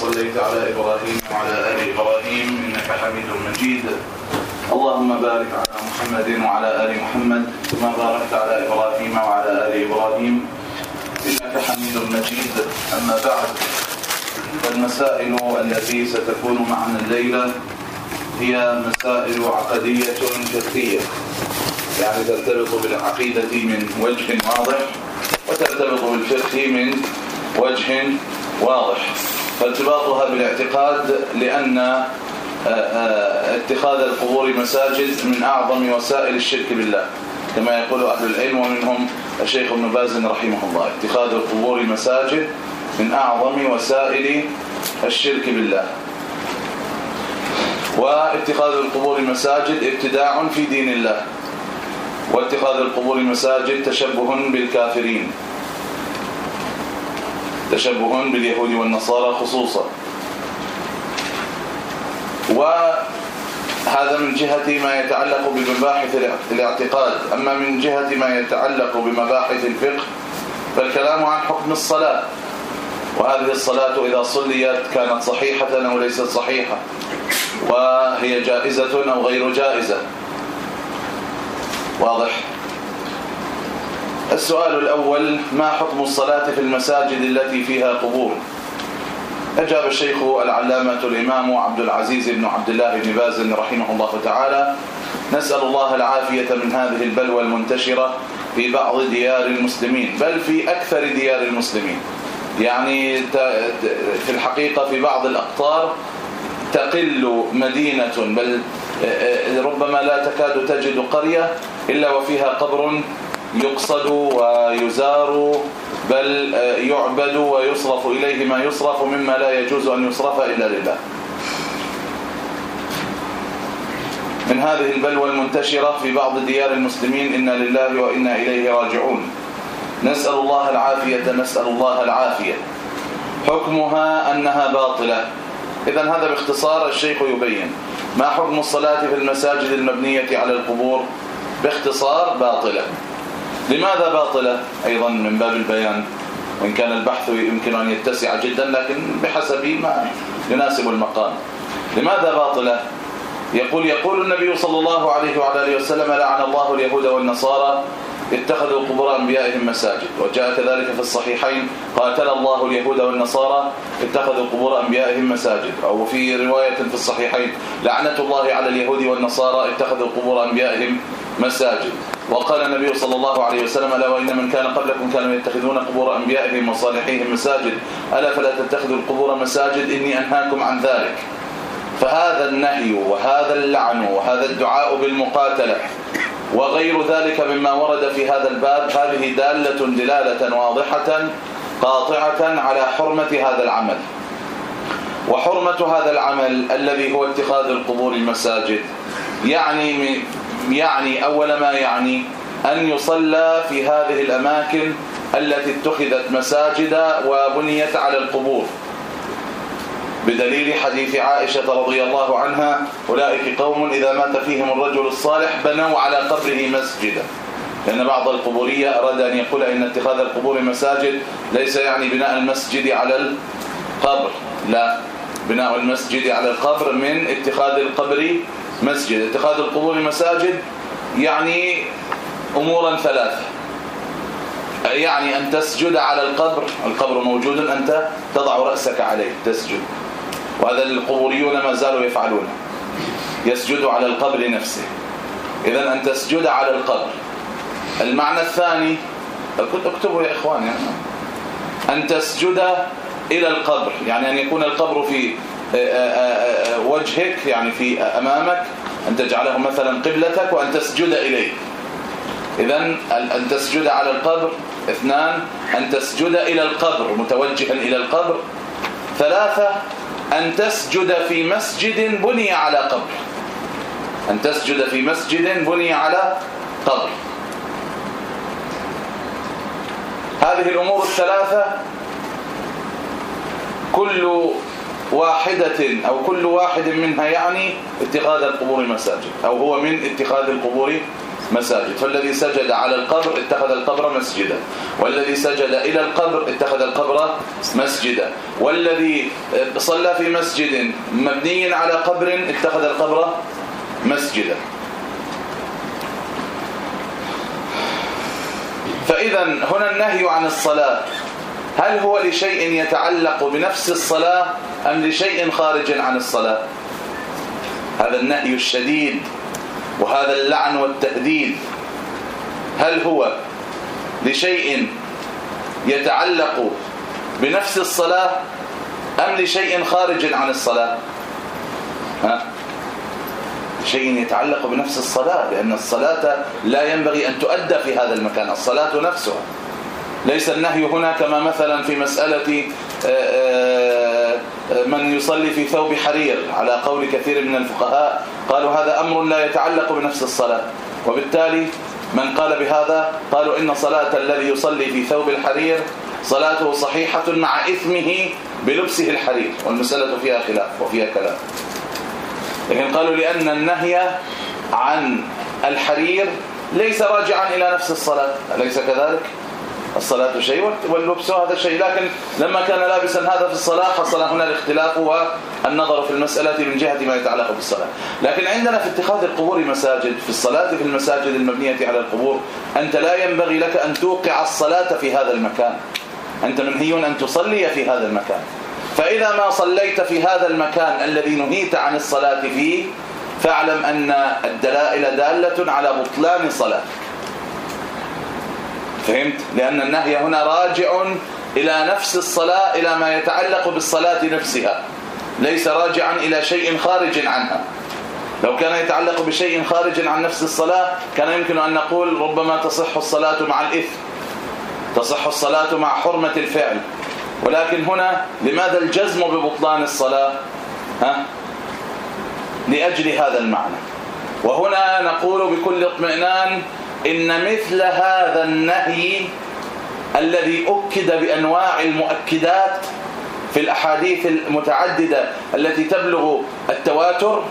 صليت على إبراهيم وعلى آل إبراهيم إنك حميد مجيد. اللهم بارك على محمد وعلى آل محمد كما باركت على إبراهيم وعلى آل إبراهيم إنك حميد مجيد. أما بعد فالمسائل التي ستكون معنا الليلة هي مسائل عقدية فقهية يعني ترتبط بالعقيدة من وجه واضح وترتبط بالفقه من وجه واضح. فارتباطها بالاعتقاد لأن آه، آه، اتخاذ القبور مساجد من أعظم وسائل الشرك بالله. كما يقول أهل العلم ومنهم الشيخ ابن باز رحمه الله. اتخاذ القبور مساجد من أعظم وسائل الشرك بالله. واتخاذ القبور مساجد ابتداع في دين الله. واتخاذ القبور مساجد تشبه بالكافرين. تشبه باليهود والنصارى خصوصا. وهذا من جهة ما يتعلق بمباحث الاعتقاد. أما من جهة ما يتعلق بمباحث الفقه فالكلام عن حكم الصلاة. وهذه الصلاة إذا صليت كانت صحيحة أو ليست صحيحة وهي جائزة أو غير جائزة. واضح؟ السؤال الأول ما حكم الصلاة في المساجد التي فيها قبور؟ أجاب الشيخ العلامة الإمام عبد العزيز بن عبد الله بن باز رحمه الله تعالى نسأل الله العافية من هذه البلوى المنتشرة في بعض ديار المسلمين بل في أكثر ديار المسلمين. يعني في الحقيقة في بعض الأقطار تقل مدينة بل ربما لا تكاد تجد قرية إلا وفيها قبر يقصد ويزار بل يعبد ويصرف إليه ما يصرف مما لا يجوز أن يصرف إلا لله. من هذه البلوى المنتشرة في بعض ديار المسلمين إنا لله وإنا إليه راجعون. نسأل الله العافية نسأل الله العافية. حكمها أنها باطلة. إذا هذا باختصار الشيخ يبين. ما حكم الصلاة في المساجد المبنية على القبور؟ باختصار باطلة. لماذا باطلة؟ أيضا من باب البيان. وإن كان البحث يمكن أن يتسع جدا لكن بحسب ما يناسب المقام. لماذا باطلة؟ يقول يقول النبي صلى الله عليه وعلى آله وسلم لعن الله اليهود والنصارى اتخذوا قبور أنبيائهم مساجد. وجاء كذلك في الصحيحين قاتل الله اليهود والنصارى اتخذوا قبور أنبيائهم مساجد. أو في رواية في الصحيحين لعنة الله على اليهود والنصارى اتخذوا قبور أنبيائهم مساجد. وقال النبي صلى الله عليه وسلم ألا وإن من كان قبلكم كانوا يتخذون قبور انبيائهم وصالحيهم مساجد. ألا فلا تتخذوا القبور مساجد؟ إني أنهاكم عن ذلك. فهذا النهي وهذا اللعن وهذا الدعاء بالمقاتلة وغير ذلك مما ورد في هذا الباب هذه دالة دلالة واضحة قاطعة على حرمة هذا العمل. وحرمة هذا العمل الذي هو اتخاذ القبور المساجد يعني يعني أول ما يعني أن يصلى في هذه الأماكن التي اتخذت مساجد وبنيت على القبور. بدليل حديث عائشة رضي الله عنها أولئك قوم إذا مات فيهم الرجل الصالح بنوا على قبره مسجدا. لأن بعض القبورية أراد أن يقول إن اتخاذ القبور مساجد ليس يعني بناء المسجد على القبر. لا بناء المسجد على القبر من اتخاذ القبر مسجد. اتخاذ القبور مساجد يعني أمورا ثلاثة. يعني أن تسجد على القبر. القبر موجود أنت تضع رأسك عليه تسجد. وهذا القبوريون ما زالوا يفعلونه يسجد على القبر نفسه. إذا أن تسجد على القبر. المعنى الثاني اكتبوا يا اخوان يعني أن تسجد إلى القبر. يعني أن يكون القبر في وجهك يعني في أمامك أن تجعله مثلا قبلتك وأن تسجد إليه. اذا أن تسجد على القبر. اثنان أن تسجد إلى القبر متوجها إلى القبر. ثلاثة أن تسجد في مسجد بني على قبر. أن تسجد في مسجد بني على قبر. هذه الأمور الثلاثة. كل واحدة أو كل واحد منها يعني اتخاذ القبور مساجد أو هو من اتخاذ القبور مساجد. فالذي سجد على القبر اتخذ القبر مسجدا والذي سجد إلى القبر اتخذ القبر مسجدا والذي صلى في مسجد مبني على قبر اتخذ القبر مسجدا. فإذا هنا النهي عن الصلاة. هل هو لشيء يتعلق بنفس الصلاة أم لشيء خارج عن الصلاة؟ هذا النهي الشديد وهذا اللعن والتهديد هل هو لشيء يتعلق بنفس الصلاة أم لشيء خارج عن الصلاة؟ ها؟ شيء يتعلق بنفس الصلاة لأن الصلاة لا ينبغي أن تؤدى في هذا المكان الصلاة نفسها. ليس النهي هنا كما مثلا في مسألة آه، آه، من يصلي في ثوب حرير على قول كثير من الفقهاء قالوا هذا أمر لا يتعلق بنفس الصلاة وبالتالي من قال بهذا قالوا إن صلاة الذي يصلي في ثوب الحرير صلاته صحيحة مع إثمه بلبسه الحرير والمسألة فيها خلاف وفيها كلام لكن قالوا لأن النهي عن الحرير ليس راجعا إلى نفس الصلاة أليس كذلك؟ الصلاة شيء واللبس هذا شيء. لكن لما كان لابسا هذا في الصلاة حصل هنا الاختلاف والنظر في المسألة من جهة ما يتعلق بالصلاة. لكن عندنا في اتخاذ القبور مساجد في الصلاة في المساجد المبنية على القبور أنت لا ينبغي لك أن توقع الصلاة في هذا المكان. أنت منهي أن تصلي في هذا المكان. فإذا ما صليت في هذا المكان الذي نهيت عن الصلاة فيه فاعلم أن الدلائل دالة على بطلان صلاتك. فهمت؟ لأن النهي هنا راجع إلى نفس الصلاة إلى ما يتعلق بالصلاة نفسها. ليس راجعا إلى شيء خارج عنها. لو كان يتعلق بشيء خارج عن نفس الصلاة كان يمكن أن نقول ربما تصح الصلاة مع الإثم. تصح الصلاة مع حرمة الفعل. ولكن هنا لماذا الجزم ببطلان الصلاة؟ ها؟ لأجل هذا المعنى. وهنا نقول بكل اطمئنان إن مثل هذا النهي الذي أكد بأنواع المؤكدات في الأحاديث المتعددة التي تبلغ التواتر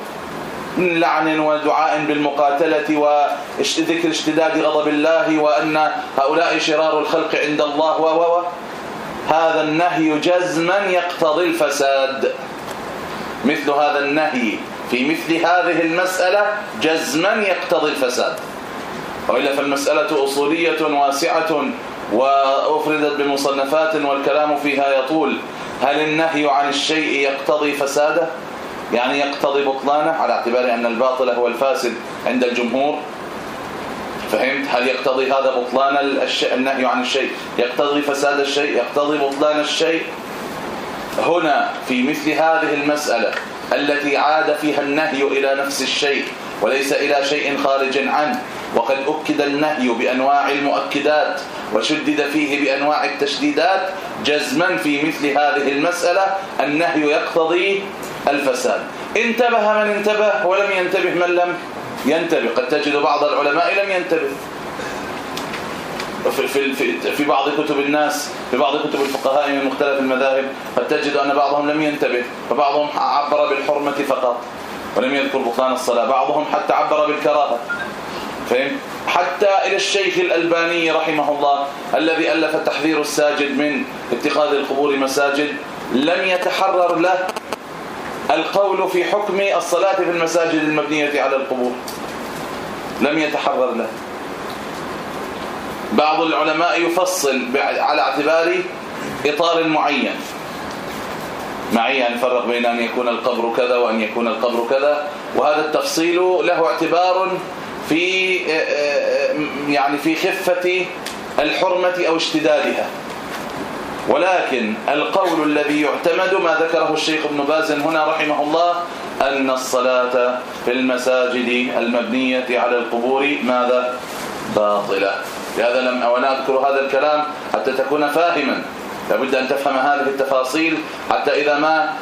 من لعن ودعاء بالمقاتلة وذكر اشتداد غضب الله وأن هؤلاء شرار الخلق عند الله و هذا النهي جزما يقتضي الفساد. مثل هذا النهي في مثل هذه المسألة جزما يقتضي الفساد. وإلا فالمسألة أصولية واسعة وأفردت بمصنفات والكلام فيها يطول. هل النهي عن الشيء يقتضي فساده؟ يعني يقتضي بطلانه؟ على اعتبار أن الباطل هو الفاسد عند الجمهور. فهمت؟ هل يقتضي هذا بطلان النهي عن الشيء؟ يقتضي فساد الشيء؟ يقتضي بطلان الشيء؟ هنا في مثل هذه المسألة التي عاد فيها النهي إلى نفس الشيء وليس إلى شيء خارج عنه. وقد أكد النهي بأنواع المؤكدات وشدد فيه بأنواع التشديدات جزما في مثل هذه المسألة. النهي يقتضي الفساد. انتبه من انتبه ولم ينتبه من لم ينتبه. قد تجد بعض العلماء لم ينتبه. في في في بعض كتب الناس في بعض كتب الفقهاء من مختلف المذاهب قد تجد أن بعضهم لم ينتبه فبعضهم عبر بالحرمة فقط. ولم يذكر بطلان الصلاة. بعضهم حتى عبر بالكراهة. فهم حتى إلى الشيخ الألباني رحمه الله الذي ألف تحذير الساجد من اتخاذ القبور مساجد لم يتحرر له القول في حكم الصلاة في المساجد المبنية على القبور. لم يتحرر له. بعض العلماء يفصل على اعتبار إطار معين. معي أن يفرق بين أن يكون القبر كذا وأن يكون القبر كذا. وهذا التفصيل له اعتبار في آه، آه، يعني في خفة الحرمة أو اشتدادها. ولكن القول الذي يعتمد ما ذكره الشيخ ابن باز هنا رحمه الله أن الصلاة في المساجد المبنية على القبور ماذا؟ باطلة. لهذا لم أنا أذكر هذا الكلام حتى تكون فاهما. لابد أن تفهم هذه التفاصيل حتى إذا ما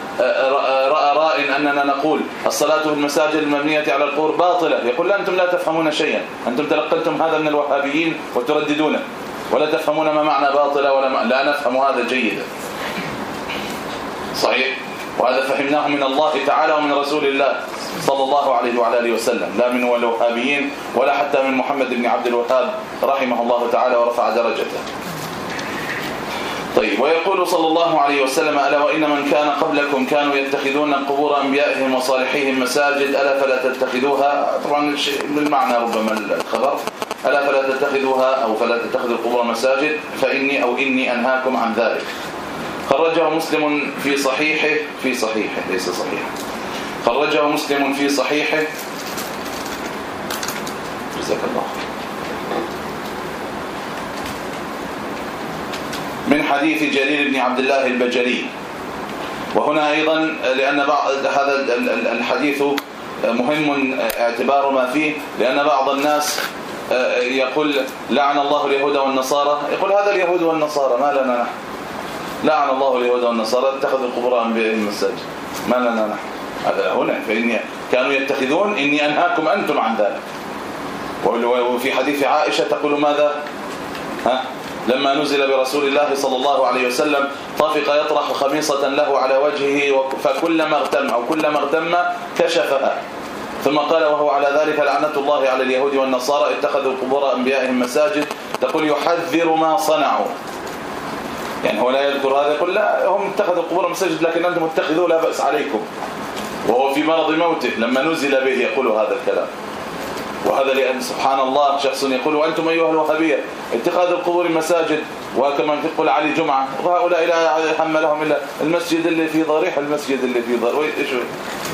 رأى راء أننا نقول الصلاة في المساجد المبنية على القبور باطلة يقول أنتم لا تفهمون شيئا أنتم تلقلتم هذا من الوهابيين وترددونه ولا تفهمون ما معنى باطلة ولا ما لا نفهم هذا جيدا. صحيح؟ وهذا فهمناه من الله تعالى ومن رسول الله صلى الله عليه وعلى آله وسلم لا من الوهابيين ولا حتى من محمد بن عبد الوهاب رحمه الله تعالى ورفع درجته. طيب ويقول صلى الله عليه وسلم ألا وإن من كان قبلكم كانوا يتخذون قبور أنبيائهم وصالحيهم مساجد ألا فلا تتخذوها؟ طبعا بالمعنى ربما الخبر. ألا فلا تتخذوها أو فلا تتخذوا القبور مساجد فإني أو إني أنهاكم عن ذلك. خرجه مسلم في صحيحه في صحيحه ليس صحيحه خرجه مسلم في صحيحه. جزاك الله من حديث جرير بن عبد الله البجلي. وهنا أيضا لأن بعض هذا الحديث مهم اعتبار ما فيه لأن بعض الناس يقول لعن الله اليهود والنصارى. يقول هذا اليهود والنصارى ما لنا نحن؟ لعن الله اليهود والنصارى اتخذوا القبور أنبيائهم مساجد ما لنا نحن؟ هذا هنا فإني كانوا يتخذون إني أنهاكم أنتم عن ذلك. وفي حديث عائشة تقول ماذا؟ ها؟ لما نزل برسول الله صلى الله عليه وسلم طافق يطرح خميصة له على وجهه فكلما اغتم أو كلما اغتم كشفها. ثم قال وهو على ذلك لعنة الله على اليهود والنصارى اتخذوا قبور أنبيائهم مساجد. تقول يحذر ما صنعوا. يعني هو لا يذكر هذا يقول لا هم اتخذوا قبور مساجد لكن أنتم اتخذوا لا بأس عليكم. وهو في مرض موته لما نزل به يقول هذا الكلام. وهذا لأن سبحان الله شخص يقول وأنتم أيها الوهابية اتخاذ القبور مساجد وكما تقول علي جمعة وهؤلاء لا هم لهم إلا المسجد اللي في ضريح المسجد اللي في ضريح.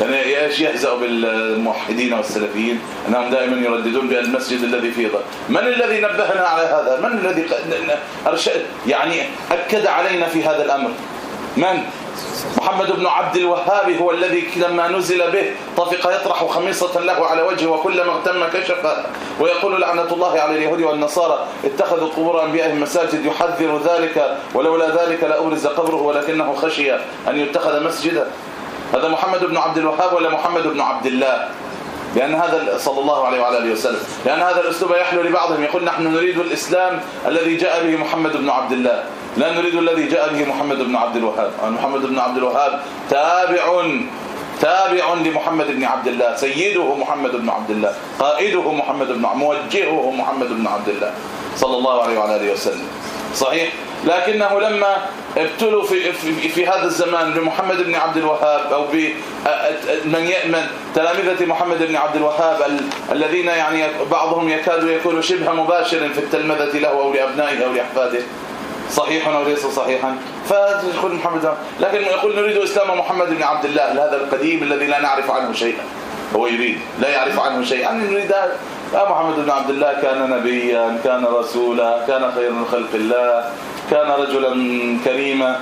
يعني إيش يهزأ بالموحدين والسلفيين؟ إنهم دائما يرددون بأن المسجد الذي في ضريح. من الذي نبهنا على هذا؟ من الذي ارشد يعني أكد علينا في هذا الأمر؟ من محمد بن عبد الوهاب هو الذي لما نزل به طفق يطرح خميصة له على وجهه وكلما اغتم كشف ويقول لعنة الله على اليهود والنصارى اتخذوا قبور انبيائهم مساجد يحذر ذلك ولولا ذلك لأبرز قبره ولكنه خشي أن يتخذ مسجدا. هذا محمد بن عبد الوهاب ولا محمد بن عبد الله؟ لأن هذا صلى الله عليه وعلى آله وسلم. لأن هذا الأسلوب يحلو لبعضهم. يقول نحن نريد الإسلام الذي جاء به محمد بن عبد الله. لا نريد الذي جاء به محمد بن عبد الوهاب. محمد بن عبد الوهاب تابع تابع لمحمد بن عبد الله سيده محمد بن عبد الله قائده محمد بن موجهه محمد بن عبد الله صلى الله عليه وعلى اله وسلم. صحيح؟ لكنه لما ابتلوا في, في, في هذا الزمان بمحمد بن عبد الوهاب أو بمن يأمن تلامذة محمد بن عبد الوهاب الذين يعني بعضهم يكاد يكون شبه مباشر في التلمذة له أو لأبنائه أو لأحفاده. صحيح أو ليس صحيحا. فيقول محمد لكن يقول نريد إسلام محمد بن عبد الله هذا القديم الذي لا نعرف عنه شيئا. هو يريد لا يعرف عنه شيئا. نريد محمد بن عبد الله كان نبيا كان رسولا كان خير من خلق الله كان رجلا كريما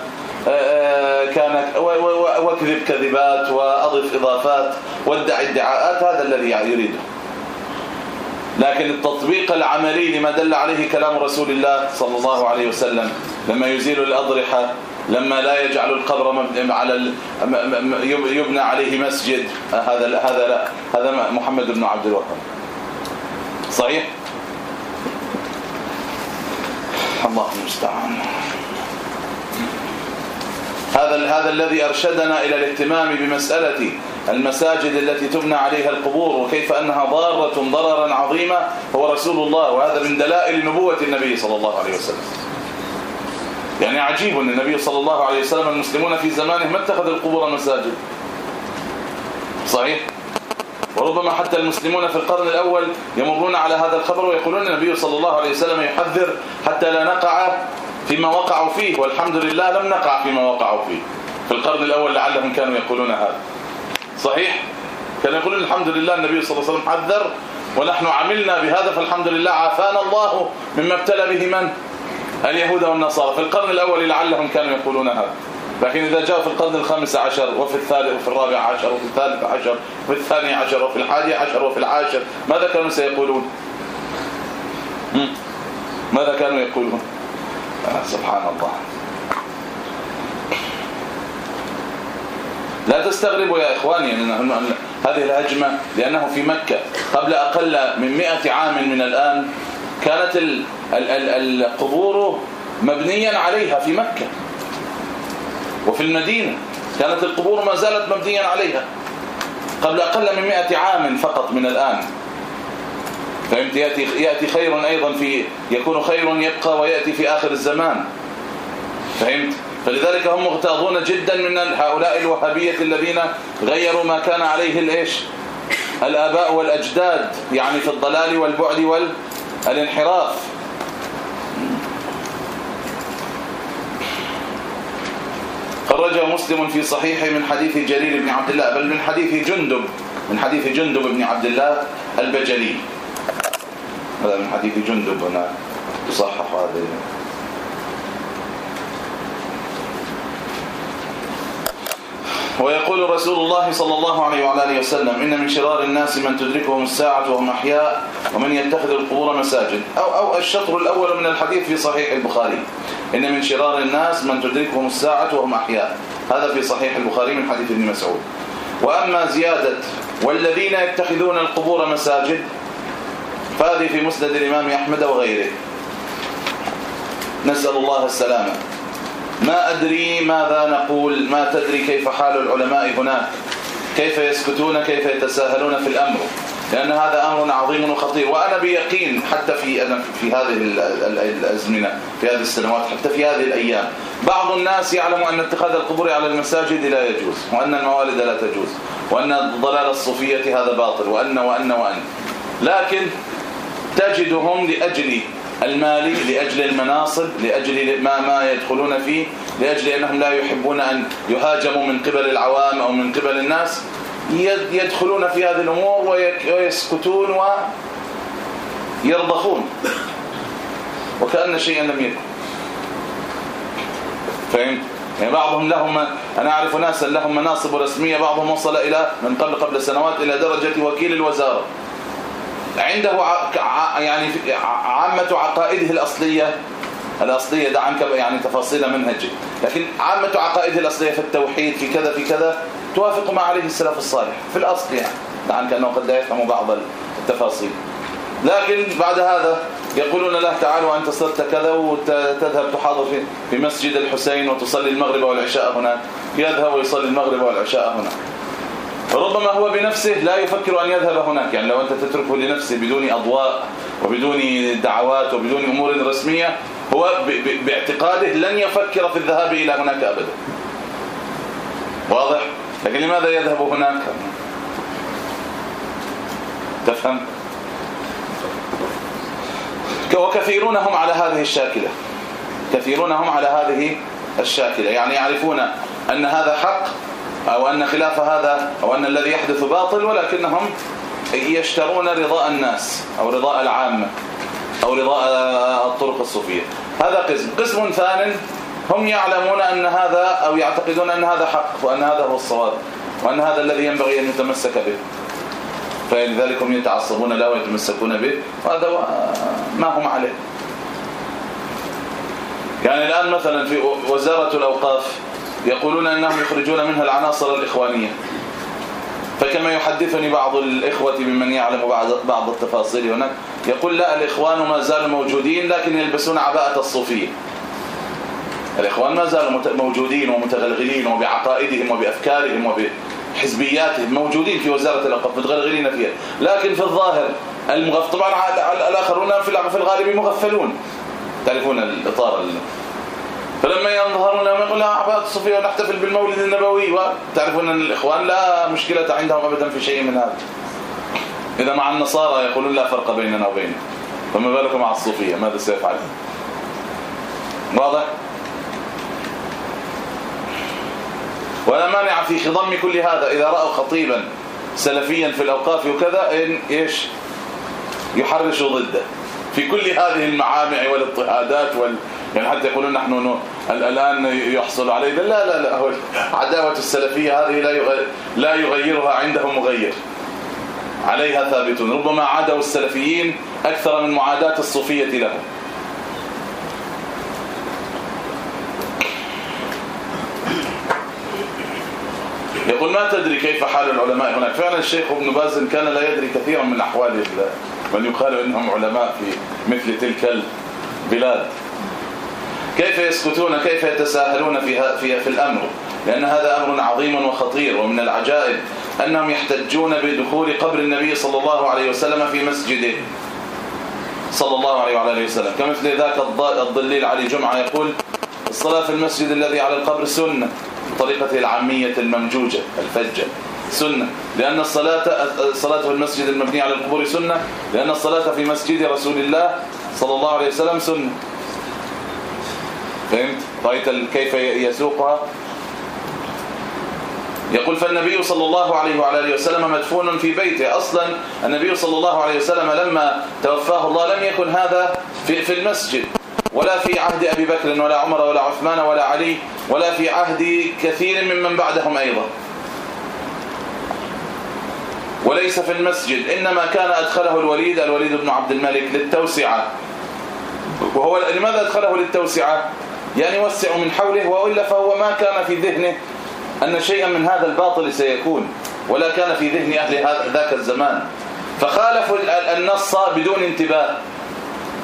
آه، آه، كان واكذب كذبات وأضف إضافات وادعي ادعاءات هذا الذي يريده. لكن التطبيق العملي لما دل عليه كلام رسول الله صلى الله عليه وسلم لما يزيل الأضرحة لما لا يجعل القبر على يبنى عليه مسجد هذا هذا لا هذا محمد بن عبد الوهاب. صحيح؟ الله المستعان. هذا هذا الذي أرشدنا إلى الاهتمام بمساله المساجد التي تبنى عليها القبور وكيف أنها ضارة ضررا عظيما هو رسول الله وهذا من دلائل نبوة النبي صلى الله عليه وسلم. يعني عجيب أن النبي صلى الله عليه وسلم المسلمون في زمانه ما اتخذوا القبور مساجد. صحيح؟ وربما حتى المسلمون في القرن الأول يمرون على هذا الخبر ويقولون النبي صلى الله عليه وسلم يحذر حتى لا نقع فيما وقعوا فيه والحمد لله لم نقع فيما وقعوا فيه. في القرن الأول لعلهم كانوا يقولون هذا. صحيح؟ كانوا يقولون الحمد لله النبي صلى الله عليه وسلم حذر ونحن عملنا بهذا فالحمد لله عافانا الله مما ابتلى به من؟ اليهود والنصارى. في القرن الأول لعلهم كانوا يقولون هذا. لكن إذا جاء في القرن الخامس عشر وفي الثالث وفي الرابع عشر وفي الثالث عشر وفي الثاني عشر وفي الحادي عشر وفي العاشر ماذا كانوا سيقولون؟ ماذا كانوا يقولون؟ آه سبحان الله. لا تستغربوا يا إخواني أن هذه الهجمة لأنه في مكة قبل أقل من مئة عام من الآن كانت القبور مبنيا عليها في مكة. وفي المدينة كانت القبور ما زالت مبنيا عليها قبل أقل من 100 عام فقط من الآن. فهمت؟ يأتي, يأتي خير أيضا في يكون خير يبقى ويأتي في آخر الزمان. فهمت؟ فلذلك هم مغتاظون جدا من هؤلاء الوهابية الذين غيروا ما كان عليه الايش الآباء والأجداد يعني في الضلال والبعد والانحراف. خرجه مسلم في صحيحه من حديث جرير بن عبد الله بل من حديث جندب من حديث جندب بن عبد الله البجلي. هذا من حديث جندب هنا. يصحح هذا. ويقول رسول الله صلى الله عليه وعلى آله وسلم إن من شرار الناس من تدركهم الساعة وهم أحياء ومن يتخذ القبور مساجد. أو أو الشطر الأول من الحديث في صحيح البخاري. إن من شرار الناس من تدركهم الساعة وهم أحياء. هذا في صحيح البخاري من حديث ابن مسعود. وأما زيادة والذين يتخذون القبور مساجد فهذه في مسند الإمام أحمد وغيره. نسأل الله السلامة. ما أدري ماذا نقول ما تدري كيف حال العلماء هناك؟ كيف يسكتون كيف يتساهلون في الأمر؟ لأن هذا أمر عظيم وخطير وأنا بيقين حتى في أنا في هذه الأزمنة في هذه السنوات حتى في هذه الأيام. بعض الناس يعلم أن اتخاذ القبور على المساجد لا يجوز وأن الموالد لا تجوز وأن ضلال الصوفية هذا باطل وأن وأن وأن. لكن تجدهم لأجل المالي لأجل المناصب لأجل ما ما يدخلون فيه لأجل أنهم لا يحبون أن يهاجموا من قبل العوام أو من قبل الناس. يدخلون في هذه الأمور ويسكتون ويرضخون. وكأن شيئا لم يكن. فهمت؟ يعني بعضهم لهم أنا أعرف ناسا لهم مناصب رسمية بعضهم وصل إلى من قبل قبل سنوات إلى درجة وكيل الوزارة. عنده يعني عامة عقائده الأصلية الأصلية ده عنك يعني تفاصيل منهجي لكن عامة عقائده الأصلية في التوحيد في كذا في كذا توافق ما عليه السلف الصالح. في الأصل يعني لعن كأنه قد لا يفهم بعض التفاصيل. لكن بعد هذا يقولون له تعال وأنت صرت كذا وتذهب تحاضر في في مسجد الحسين وتصلي المغرب والعشاء هناك. يذهب ويصلي المغرب والعشاء هناك. ربما هو بنفسه لا يفكر أن يذهب هناك. يعني لو أنت تتركه لنفسه بدون أضواء وبدون دعوات وبدون أمور رسمية هو باعتقاده لن يفكر في الذهاب إلى هناك أبدا. واضح؟ لكن لماذا يذهب هناك؟ تفهم؟ وكثيرون هم على هذه الشاكلة. كثيرون هم على هذه الشاكلة. يعني يعرفون أن هذا حق أو أن خلاف هذا أو أن الذي يحدث باطل ولكنهم يشترون رضاء الناس أو رضاء العامة أو رضاء الطرق الصوفية. هذا قسم. قسم ثان هم يعلمون أن هذا أو يعتقدون أن هذا حق وأن هذا هو الصواب وأن هذا الذي ينبغي أن يتمسك به. فلذلك هم يتعصبون له ويتمسكون به وهذا ما هم عليه. يعني الآن مثلا في وزارة الأوقاف يقولون أنهم يخرجون منها العناصر الإخوانية. فكما يحدثني بعض الإخوة بمن يعلم بعض بعض التفاصيل هناك يقول لا الإخوان ما زالوا موجودين لكن يلبسون عباءة الصوفية. الإخوان ما زالوا موجودين ومتغلغلين وبعقائدهم وبأفكارهم وبحزبياتهم موجودين في وزارة الأوقاف متغلغلين فيها. لكن في الظاهر المغف طبعا الآخرون في الغالب مغفلون. تعرفون الإطار فلما ينظرون لهم يقول عباد الصوفيه ونحتفل بالمولد النبوي. وتعرفون أن الإخوان لا مشكلة عندهم ابدا في شيء من هذا. إذا مع النصارى يقولون لا فرق بيننا وبينهم فما بالك مع الصوفية؟ ماذا سيفعل؟ واضح؟ ولا مانع في خضم كل هذا إذا رأوا خطيبا سلفيا في الأوقاف وكذا إن إيش؟ يحرشوا ضده. في كل هذه المعامع والاضطهادات وال يعني حتى يقولون نحن الآن يحصل علينا لا لا لا عداوة السلفية هذه لا لا يغيرها عندهم مغير. عليها ثابتون. ربما عادوا السلفيين أكثر من معاداة الصوفية لهم. يقول ما تدري كيف حال العلماء هناك؟ فعلا الشيخ ابن باز كان لا يدري كثيرا من أحوال من يقال إنهم علماء في مثل تلك البلاد. كيف يسكتون كيف يتساهلون في في في الأمر؟ لأن هذا أمر عظيم وخطير ومن العجائب أنهم يحتجون بدخول قبر النبي صلى الله عليه وسلم في مسجده. صلى الله عليه وعلى آله وسلم. كمثل ذاك الضليل علي جمعة يقول الصلاة في المسجد الذي على القبر سنة بطريقته العامية الممجوجة الفجة سنة. لأن الصلاة الصلاة في المسجد المبني على القبور سنة لأن الصلاة في مسجد رسول الله صلى الله عليه وسلم سنة. فهمت؟ رأيت كيف يسوقها؟ يقول فالنبي صلى الله عليه وعلى آله وسلم مدفون في بيته. أصلا النبي صلى الله عليه وسلم لما توفاه الله لم يكن هذا في في المسجد ولا في عهد أبي بكر ولا عمر ولا عثمان ولا علي ولا في عهد كثير ممن بعدهم أيضا. وليس في المسجد إنما كان أدخله الوليد الوليد بن عبد الملك للتوسعة. وهو لماذا أدخله للتوسعة؟ يعني وسع من حوله وإلا فهو ما كان في ذهنه أن شيئا من هذا الباطل سيكون ولا كان في ذهن أهل ذاك الزمان. فخالفوا النص بدون انتباه.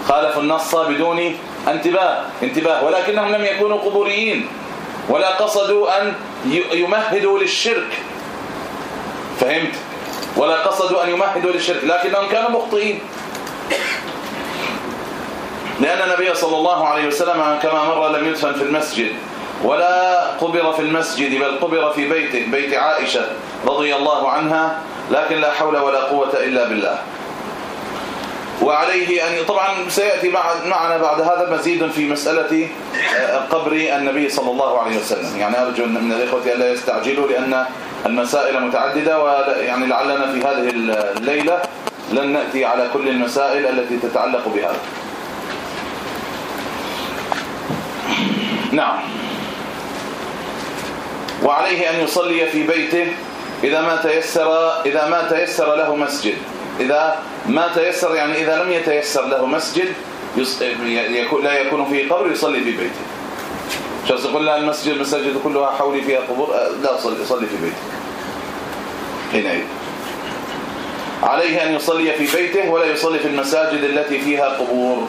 خالفوا النص بدون انتباه. انتباه. ولكنهم لم يكونوا قبوريين. ولا قصدوا أن يمهدوا للشرك. فهمت؟ ولا قصدوا أن يمهدوا للشرك. لكنهم كانوا مخطئين. لأن النبي صلى الله عليه وسلم كما مر لم يدفن في المسجد ولا قبر في المسجد بل قبر في بيته بيت عائشة رضي الله عنها لكن لا حول ولا قوة إلا بالله. وعليه أن طبعا سيأتي معنا بعد هذا مزيد في مسألة آه، قبر النبي صلى الله عليه وسلم. يعني أرجو من الإخوة ألا يستعجلوا لأن المسائل متعددة ويعني لعلنا في هذه الليلة لن نأتي على كل المسائل التي تتعلق بهذا. نعم. وعليه أن يصلي في بيته إذا ما تيسر إذا ما تيسر له مسجد. إذا ما تيسر يعني إذا لم يتيسر له مسجد لا يكون فيه قبر يصلي في بيته. شخص يقول؟ لا المسجد المساجد كلها حولي فيها قبور. لا صلي صلي في بيته. حينئذ عليه أن يصلي في بيته ولا يصلي في المساجد التي فيها قبور.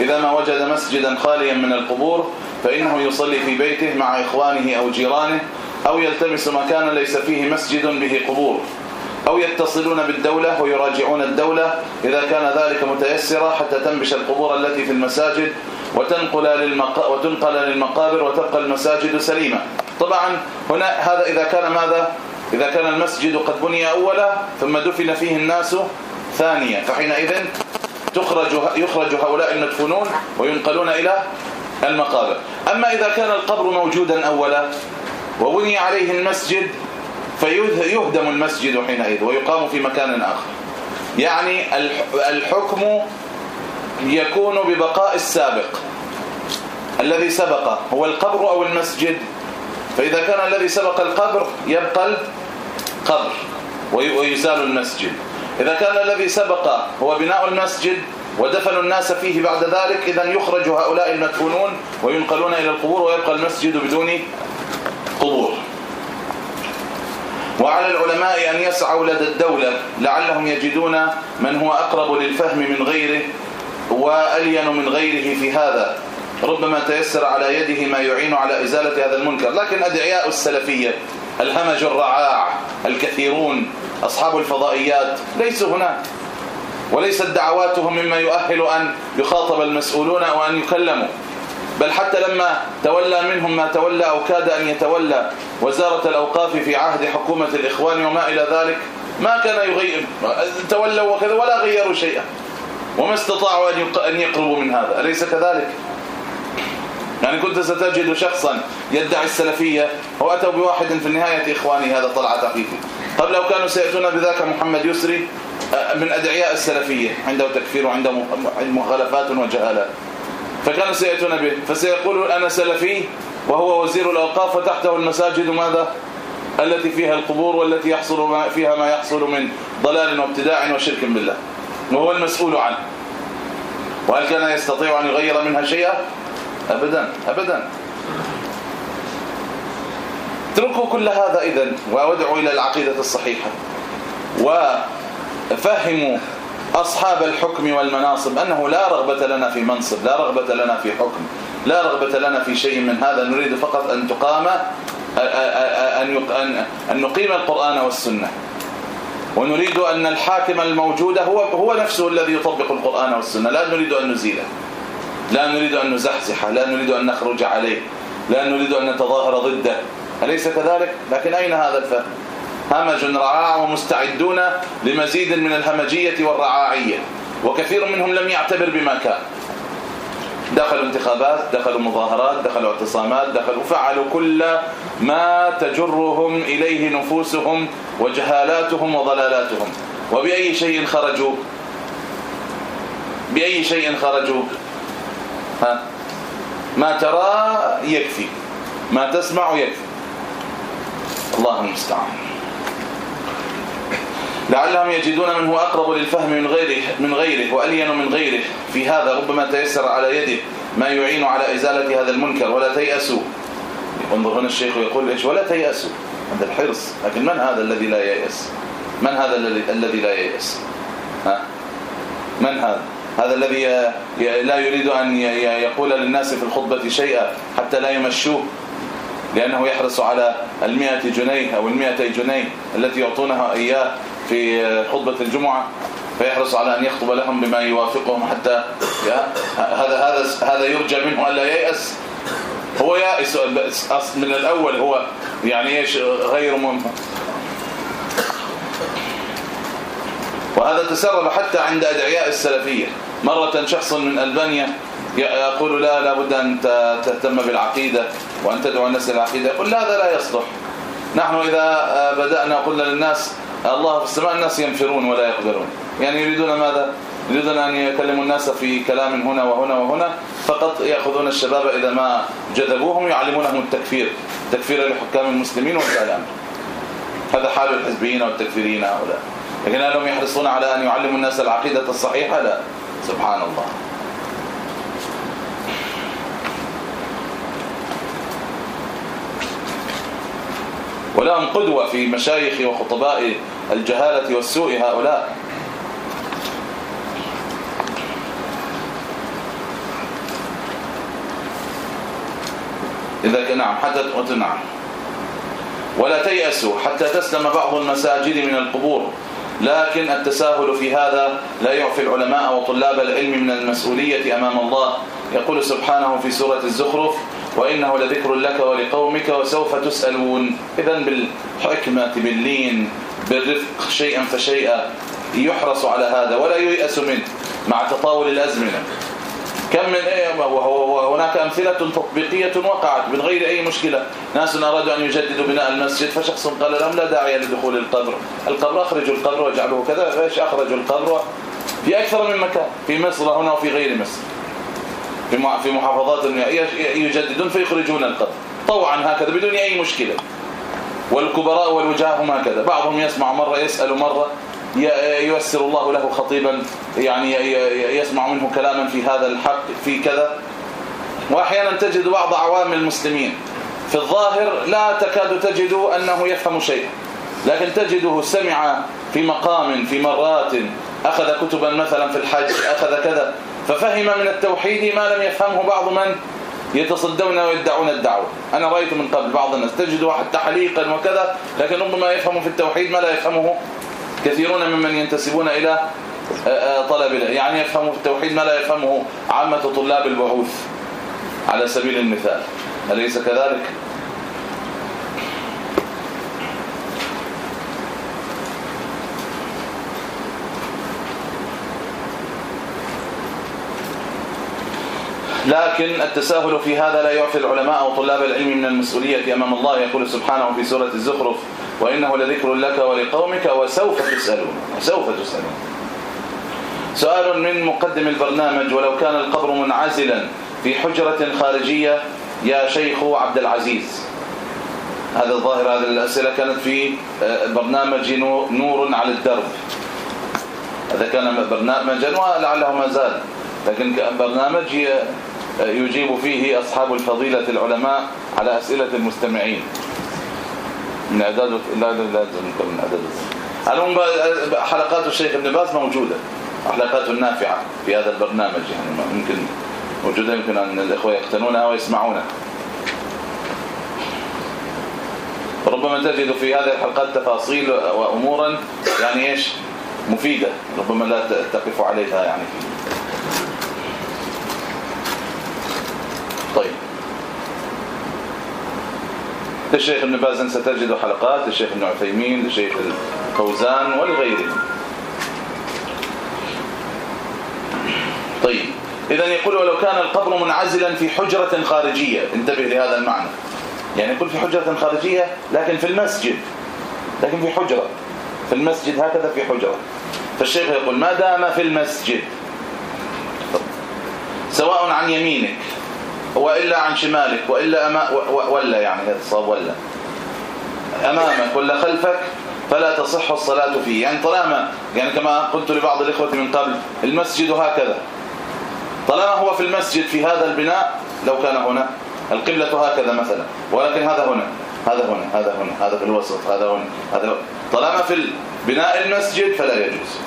إذا ما وجد مسجدا خاليا من القبور فإنه يصلي في بيته مع إخوانه أو جيرانه أو يلتمس مكانا ليس فيه مسجد به قبور أو يتصلون بالدولة ويراجعون الدولة إذا كان ذلك متيسرا حتى تنبش القبور التي في المساجد وتنقل للمق... وتنقل للمقابر وتبقى المساجد سليمة. طبعا هنا هذا إذا كان ماذا؟ إذا كان المسجد قد بني أولا ثم دفن فيه الناس ثانيا فحينئذ تخرج يخرج هؤلاء المدفونون وينقلون إلى المقابر. أما إذا كان القبر موجودا أولا وبني عليه المسجد فيهدم المسجد حينئذ ويقام في مكان آخر. يعني الحكم يكون ببقاء السابق. الذي سبق هو القبر أو المسجد. فإذا كان الذي سبق القبر يبقى القبر ويزال المسجد. إذا كان الذي سبق هو بناء المسجد ودفن الناس فيه بعد ذلك. اذا يخرج هؤلاء المدفونون وينقلون إلى القبور ويبقى المسجد بدون قبور. وعلى العلماء أن يسعوا لدى الدولة لعلهم يجدون من هو أقرب للفهم من غيره وألين من غيره في هذا. ربما تيسر على يده ما يعين على إزالة هذا المنكر. لكن أدعياء السلفية الهمج الرعاع الكثيرون أصحاب الفضائيات ليسوا هناك. وليست دعواتهم مما يؤهل أن يخاطب المسؤولون أو أن يكلموا. بل حتى لما تولى منهم ما تولى أو كاد أن يتولى وزارة الأوقاف في عهد حكومة الإخوان وما إلى ذلك ما كان يغير تولوا وكذا ولا غيروا شيئا. وما استطاعوا أن يقربوا من هذا. أليس كذلك؟ يعني كنت ستجد شخصا يدعي السلفية وأتوا بواحد في النهاية إخواني هذا طلعت عقيقي طب لو كانوا سيأتون بذاك محمد يسري من أدعياء السلفية عنده تكفير وعنده مخالفات وجهالات. فكانوا سيأتون به فسيقول أنا سلفي وهو وزير الأوقاف وتحته المساجد ماذا؟ التي فيها القبور والتي يحصل فيها ما يحصل من ضلال وابتداع وشرك بالله. وهو المسؤول عنه. وهل كان يستطيع أن يغير منها شيئا؟ ابدا ابدا. اتركوا كل هذا اذا وأدعوا إلى العقيدة الصحيحة. وفهموا أصحاب الحكم والمناصب أنه لا رغبة لنا في منصب لا رغبة لنا في حكم لا رغبة لنا في شيء من هذا نريد فقط أن تقام أن أن نقيم القرآن والسنة. ونريد أن الحاكم الموجود هو هو نفسه الذي يطبق القرآن والسنة لا نريد أن نزيله. لا نريد أن نزحزحه لا نريد أن نخرج عليه لا نريد أن نتظاهر ضده. أليس كذلك؟ لكن أين هذا الفهم؟ همج رعاع ومستعدون لمزيد من الهمجية والرعاعية وكثير منهم لم يعتبر بما كان. دخلوا انتخابات دخلوا مظاهرات دخلوا اعتصامات دخلوا فعلوا كل ما تجرهم إليه نفوسهم وجهالاتهم وضلالاتهم. وبأي شيء خرجوا؟ بأي شيء خرجوا؟ ها؟ ما ترى يكفي. ما تسمع يكفي. الله المستعان. لعلهم يجدون من هو أقرب للفهم من غيره من غيره وألين من غيره. في هذا ربما تيسر على يده ما يعين على إزالة هذا المنكر ولا تيأسوا. انظر هنا الشيخ يقول إيش؟ ولا تيأسوا. هذا الحرص. لكن من هذا الذي لا ييأس؟ من هذا الذي لا ييأس؟ ها؟ من هذا؟ هذا الذي لا يريد أن يقول للناس في الخطبة شيئا حتى لا يمشوه لأنه يحرص على المئة جنيه أو المئتي جنيه التي يعطونها إياه. في خطبة الجمعة فيحرص على أن يخطب لهم بما يوافقهم حتى هذا هذا هذا يرجى منه الا ييأس. هو يائس من الأول هو يعني إيش غير مهم. وهذا تسرب حتى عند أدعياء السلفية. مرة شخص من ألبانيا يقول لا لابد أن تهتم بالعقيدة وأن تدعو الناس للعقيدة يقول لا هذا لا يصلح. نحن إذا بدأنا قلنا للناس الله في السماء الناس ينفرون ولا يقدرون. يعني يريدون ماذا؟ يريدون أن يكلموا الناس في كلام هنا وهنا وهنا فقط يأخذون الشباب إذا ما جذبوهم يعلمونهم التكفير. تكفير لحكام المسلمين والكلام هذا حال الحزبيين والتكفيرين هؤلاء. لكن هل يحرصون على أن يعلموا الناس العقيدة الصحيحة؟ لا. سبحان الله. ولهم قدوة في مشايخ وخطباء الجهالة والسوء هؤلاء. إذا نعم حتى نعم. ولا تيأسوا حتى تسلم بعض المساجد من القبور. لكن التساهل في هذا لا يعفي العلماء وطلاب العلم من المسؤولية أمام الله. يقول سبحانه في سورة الزخرف وإنه لذكر لك ولقومك وسوف تسألون. إذا بالحكمة باللين. بالرفق شيئا فشيئا يحرص على هذا ولا ييأس منه مع تطاول الأزمنة. كم من إيه وهناك أمثلة تطبيقية وقعت من غير أي مشكلة. ناس أرادوا أن يجددوا بناء المسجد فشخص قال لهم لا داعي لدخول القبر. القبر اخرجوا القبر واجعلوه كذا. إيش اخرجوا القبر؟ في أكثر من مكان في مصر هنا وفي غير مصر. في في محافظات يجددون فيخرجون القبر. طوعا هكذا بدون أي مشكلة. والكبراء والوجهاء هم هكذا بعضهم يسمع مرة يسأل مرة ييسر الله له خطيبا يعني يسمع منه كلاما في هذا الحق في كذا. واحيانا تجد بعض عوام المسلمين في الظاهر لا تكاد تجد أنه يفهم شيئا لكن تجده سمع في مقام في مرات أخذ كتبا مثلا في الحج أخذ كذا ففهم من التوحيد ما لم يفهمه بعض من يتصدون ويدعون الدعوة. أنا رأيت من قبل بعض الناس تجد حتى حليقا وكذا لكن ربما يفهم في التوحيد ما لا يفهمه كثيرون ممن ينتسبون إلى آه، آه، طلب يعني يفهموا في التوحيد ما لا يفهمه عامة طلاب البعوث على سبيل المثال. أليس كذلك؟ لكن التساهل في هذا لا يعفي العلماء وطلاب العلم من المسؤولية أمام الله. يقول سبحانه في سورة الزخرف وإنه لذكر لك ولقومك وسوف تسألون وسوف تسألون. سؤال من مقدم البرنامج ولو كان القبر منعزلا في حجرة خارجية يا شيخ عبد العزيز. هذا الظاهر هذه الأسئلة كانت في آه، برنامج نور على الدرب. هذا كان برنامجا ولعله ما زال. لكن برنامج يجيب فيه أصحاب الفضيلة العلماء على أسئلة المستمعين. من أعداد لا لا لازم من أعداد حلقات الشيخ ابن باز موجودة. حلقات نافعة في هذا البرنامج يعني ممكن موجودة يمكن أن الإخوة يقتنونها ويسمعونها ربما تجد في هذه الحلقات تفاصيل وأمورا يعني إيش؟ مفيدة. ربما لا تقف عليها يعني. طيب. للشيخ ابن باز ستجد حلقات للشيخ ابن عثيمين للشيخ الفوزان ولغيرهم طيب. اذا يقول ولو كان القبر منعزلا في حجرة خارجية. انتبه لهذا المعنى. يعني يقول في حجرة خارجية لكن في المسجد. لكن في حجرة. في المسجد هكذا في حجرة. فالشيخ يقول ما دام في المسجد. سواء عن يمينك. وإلا عن شمالك وإلا أما ولا يعني هذا صاب ولا. أمامك ولا خلفك فلا تصح الصلاة فيه. يعني طالما يعني كما قلت لبعض الإخوة من قبل المسجد هكذا. طالما هو في المسجد في هذا البناء لو كان هنا القبلة هكذا مثلا. ولكن هذا هنا هذا هنا هذا هنا هذا في الوسط هذا هنا هذا طالما في بناء المسجد فلا يجوز.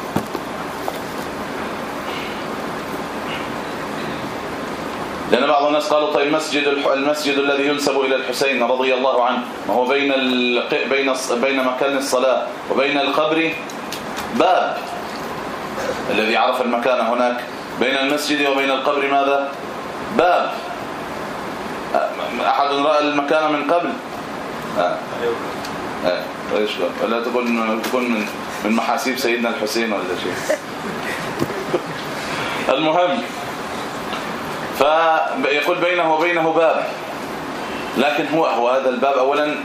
لأن بعض الناس قالوا طيب مسجد المسجد الذي ينسب إلى الحسين رضي الله عنه وهو بين بين بين مكان الصلاة وبين القبر باب. الذي عرف المكان هناك بين المسجد وبين القبر ماذا؟ باب. أحد رأى المكان من قبل؟ آه. آه. إيش ولا تكون تكون من من محاسيب سيدنا الحسين ولا شيء. المهم. فيقول بينه وبينه باب. لكن هو هو هذا الباب اولا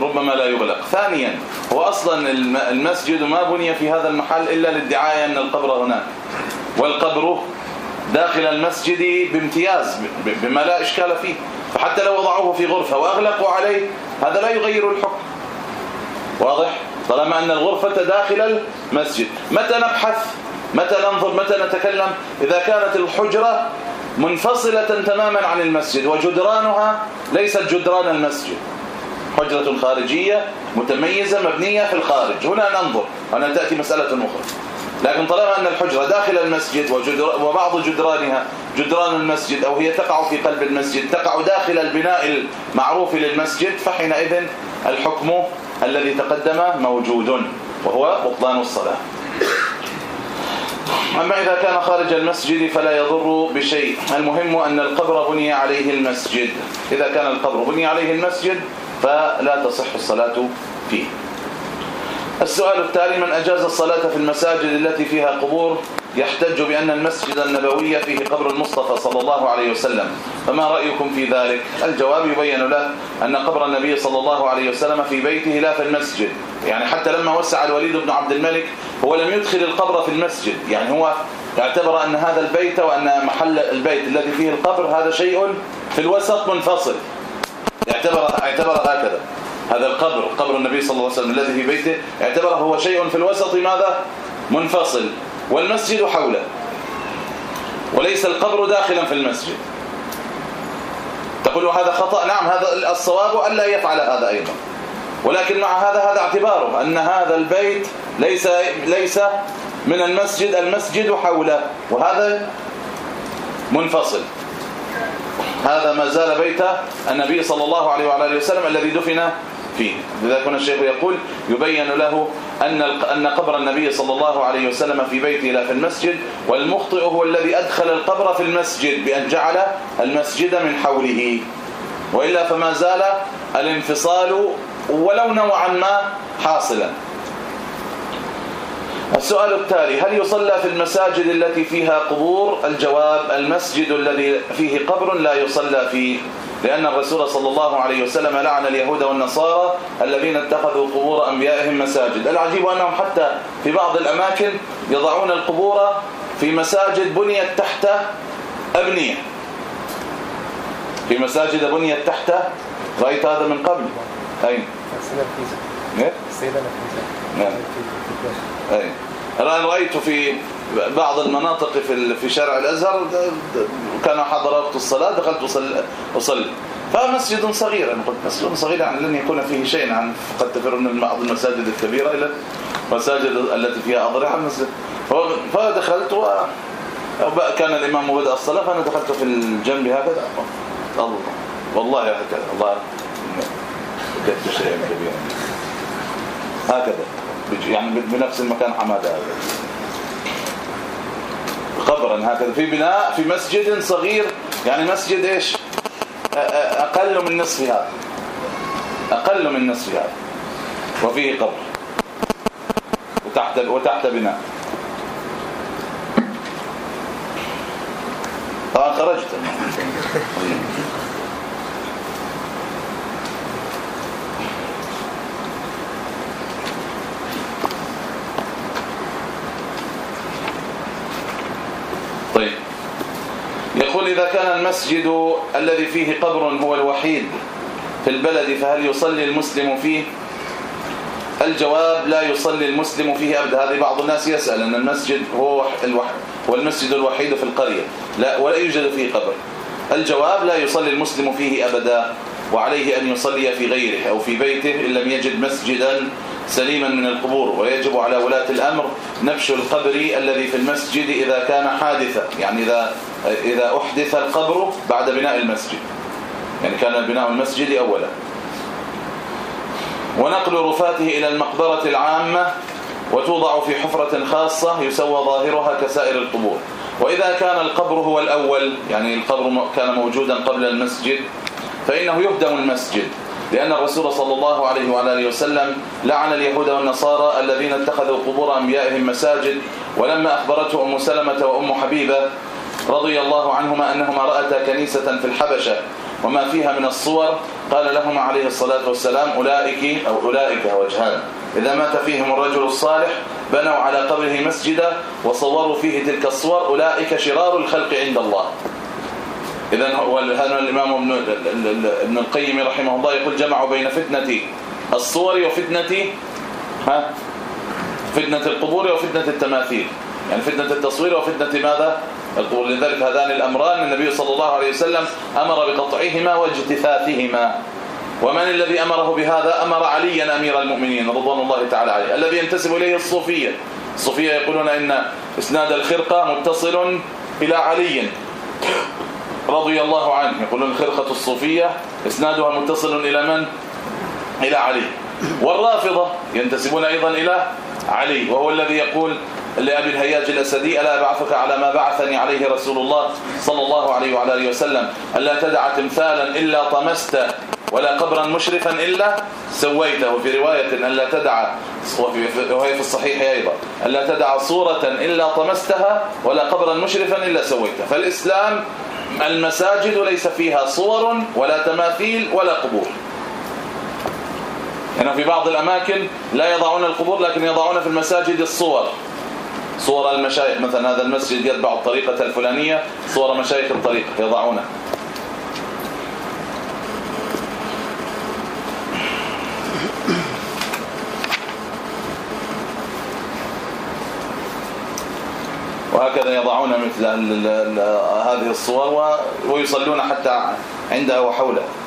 ربما لا يغلق. ثانيا هو أصلا المسجد ما بني في هذا المحل إلا للدعايه أن القبر هناك. والقبر داخل المسجد بامتياز بما لا إشكال فيه. فحتى لو وضعوه في غرفة وأغلقوا عليه هذا لا يغير الحكم. واضح؟ طالما أن الغرفة داخل المسجد. متى نبحث؟ متى ننظر؟ متى نتكلم؟ إذا كانت الحجرة منفصلة تماما عن المسجد وجدرانها ليست جدران المسجد. حجرة خارجية متميزة مبنية في الخارج. هنا ننظر هنا تأتي مسألة أخرى. لكن طالما أن الحجرة داخل المسجد وبعض جدرانها جدران المسجد أو هي تقع في قلب المسجد تقع داخل البناء المعروف للمسجد فحينئذ الحكم الذي تقدم موجود وهو بطلان الصلاة. أما إذا كان خارج المسجد فلا يضر بشيء. المهم أن القبر بني عليه المسجد. إذا كان القبر بني عليه المسجد فلا تصح الصلاة فيه. السؤال التالي من أجاز الصلاة في المساجد التي فيها قبور يحتج بأن المسجد النبوي فيه قبر المصطفى صلى الله عليه وسلم. فما رأيكم في ذلك؟ الجواب يبين له أن قبر النبي صلى الله عليه وسلم في بيته لا في المسجد. يعني حتى لما وسع الوليد بن عبد الملك هو لم يدخل القبر في المسجد. يعني هو اعتبر أن هذا البيت وأن محل البيت الذي فيه القبر هذا شيء في الوسط منفصل. اعتبر اعتبر هكذا. هذا القبر قبر النبي صلى الله عليه وسلم الذي في بيته اعتبره هو شيء في الوسط ماذا؟ منفصل. والمسجد حوله. وليس القبر داخلا في المسجد. تقول هذا خطأ؟ نعم هذا الصواب ألا يفعل هذا أيضا. ولكن مع هذا هذا اعتباره أن هذا البيت ليس ليس من المسجد المسجد حوله وهذا منفصل. هذا ما زال بيت النبي صلى الله عليه وعلى آله وسلم الذي دفن فيه. لذلك هنا الشيخ يقول يبين له أن أن قبر النبي صلى الله عليه وسلم في بيته لا في المسجد والمخطئ هو الذي أدخل القبر في المسجد بأن جعل المسجد من حوله. وإلا فما زال الانفصال ولو نوعا ما حاصلا. السؤال التالي هل يصلى في المساجد التي فيها قبور؟ الجواب المسجد الذي فيه قبر لا يصلى فيه لأن الرسول صلى الله عليه وسلم لعن اليهود والنصارى الذين اتخذوا قبور أنبيائهم مساجد. العجيب أنهم حتى في بعض الأماكن يضعون القبور في مساجد بنيت تحت أبنية. في مساجد بنيت تحت رأيت هذا من قبل. أين؟ السيدة نفيسة إيه؟ السيدة نفيسة نعم. الآن رأيت في بعض المناطق في في شارع الأزهر كان حضر وقت الصلاة دخلت اصلي أصلي. فمسجد صغير أنا قلت مسجد صغير يعني لن يكون فيه شيء يعني قد تفر من بعض المساجد الكبيرة إلى المساجد التي فيها أضرحة المسجد. فدخلت و كان الإمام بدأ الصلاة فأنا دخلت في الجنب هكذا. الله. والله هكذا. الله. وجدت شيئا كبيرا هكذا يعني بنفس المكان حمادة هذا. قبرا هكذا. في بناء في مسجد صغير. يعني مسجد إيش؟ أقل من نصف هذا. أقل من نصف هذا. وفيه قبر. وتحت وتحت بناء. آه خرجت طيب يقول إذا كان المسجد الذي فيه قبر هو الوحيد في البلد فهل يصلي المسلم فيه؟ الجواب لا يصلي المسلم فيه أبدا. هذه بعض الناس يسأل أن المسجد هو الوحيد المسجد الوحيد في القرية. لا ولا يوجد فيه قبر. الجواب لا يصلي المسلم فيه أبدا وعليه أن يصلي في غيره أو في بيته إن لم يجد مسجدا سليما من القبور ويجب على ولاة الأمر نبش القبر الذي في المسجد إذا كان حادثا يعني إذا إذا أحدث القبر بعد بناء المسجد. يعني كان بناء المسجد أولا. ونقل رفاته إلى المقبرة العامة وتوضع في حفرة خاصة يسوى ظاهرها كسائر القبور. وإذا كان القبر هو الأول يعني القبر كان موجودا قبل المسجد فإنه يهدم المسجد. لأن الرسول صلى الله عليه وعلى آله وسلم لعن اليهود والنصارى الذين اتخذوا قبور أنبيائهم مساجد ولما أخبرته أم سلمة وأم حبيبة رضي الله عنهما أنهما رأتا كنيسة في الحبشة وما فيها من الصور قال لهما عليه الصلاة والسلام أولئك أو أولئك وجهان. إذا مات فيهم الرجل الصالح بنوا على قبره مسجدا وصوروا فيه تلك الصور أولئك شرار الخلق عند الله. اذا هذا الإمام ابن ابن القيم رحمه الله يقول جمعوا بين فتنه الصور وفتنه ها؟ فتنة القبور وفتنة التماثيل. يعني فتنة التصوير وفتنة ماذا؟ القبور. لذلك هذان الأمران النبي صلى الله عليه وسلم أمر بقطعهما واجتثاثهما. ومن الذي أمره بهذا؟ أمر عليا أمير المؤمنين رضوان الله تعالى عليه. الذي ينتسب إليه الصوفية. الصوفية يقولون إن إسناد الخرقة متصل إلى علي. رضي الله عنه. يقولون الخرقة الصوفية إسنادها متصل إلى من؟ إلى علي. والرافضة ينتسبون أيضا إلى علي وهو الذي يقول لأبي الهياج الأسدي ألا أبعثك على ما بعثني عليه رسول الله صلى الله عليه وعلى آله وسلم. ألا تدع تمثالا إلا طمست ولا قبرا مشرفا إلا سويته. وفي رواية ألا تدع وهي في الصحيح أيضا ألا تدع صورة إلا طمستها ولا قبرا مشرفا إلا سويته. فالإسلام المساجد ليس فيها صور ولا تماثيل ولا قبور. يعني في بعض الأماكن لا يضعون القبور لكن يضعون في المساجد الصور. صور المشايخ مثلا هذا المسجد يتبع الطريقة الفلانية صور مشايخ الطريقة يضعونها وهكذا يضعون مثل هذه الصور ويصلون حتى عندها وحولها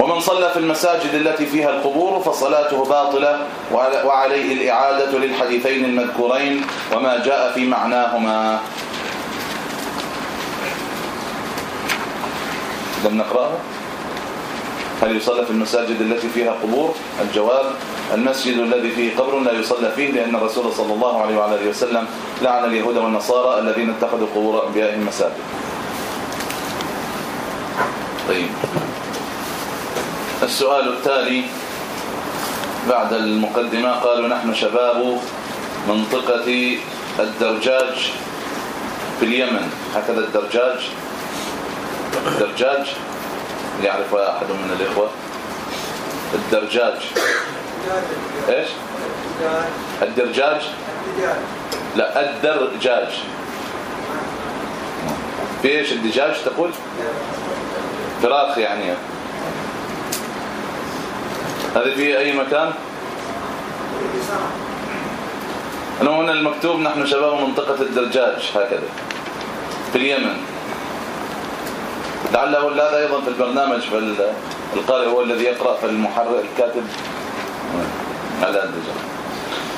ومن صلى في المساجد التي فيها القبور فصلاته باطلة وعليه الإعادة للحديثين المذكورين وما جاء في معناهما. لم نقرأه هل يصلى في المساجد التي فيها قبور؟ الجواب المسجد الذي فيه قبر لا يصلى فيه لأن الرسول صلى الله عليه وعلى آله وسلم لعن اليهود والنصارى الذين اتخذوا قبور أنبيائهم مساجد. طيب. السؤال التالي بعد المقدمة قالوا نحن شباب منطقة الدرجاج في اليمن. هكذا الدرجاج. الدرجاج. يعرف أحد من الإخوة. الدرجاج. إيش؟ الدرجاج. لا الدرجاج. في إيش الدجاج تقول؟ فراخ يعني. هذه في أي مكان؟ أنا هنا المكتوب نحن شباب منطقة الدرجاج هكذا. في اليمن. لعله هذا أيضا في البرنامج فالقارئ هو الذي يقرأ فالمحرر الكاتب. على الدجاج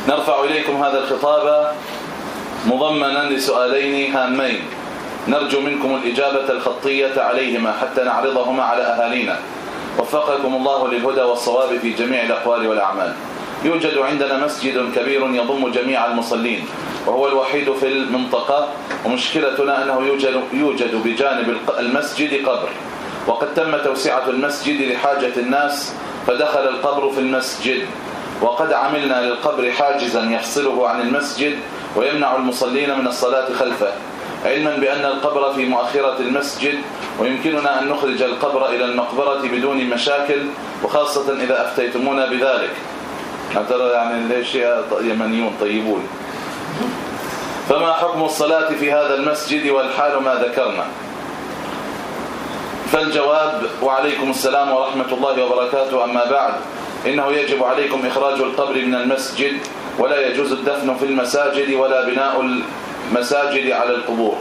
نرفع إليكم هذا الخطاب مضمنا لسؤالين هامين. نرجو منكم الإجابة الخطية عليهما حتى نعرضهما على أهالينا. وفقكم الله للهدى والصواب في جميع الأقوال والأعمال. يوجد عندنا مسجد كبير يضم جميع المصلين وهو الوحيد في المنطقة ومشكلتنا أنه يوجد, يوجد بجانب المسجد قبر. وقد تم توسعة المسجد لحاجة الناس فدخل القبر في المسجد. وقد عملنا للقبر حاجزا يفصله عن المسجد ويمنع المصلين من الصلاة خلفه. علما بأن القبر في مؤخرة المسجد ويمكننا أن نخرج القبر إلى المقبرة بدون مشاكل وخاصة إذا أفتيتمونا بذلك. ترى يعني ليش يمنيون طيبون. فما حكم الصلاة في هذا المسجد والحال ما ذكرنا؟ فالجواب وعليكم السلام ورحمة الله وبركاته. أما بعد إنه يجب عليكم إخراج القبر من المسجد ولا يجوز الدفن في المساجد ولا بناء المساجد على القبور.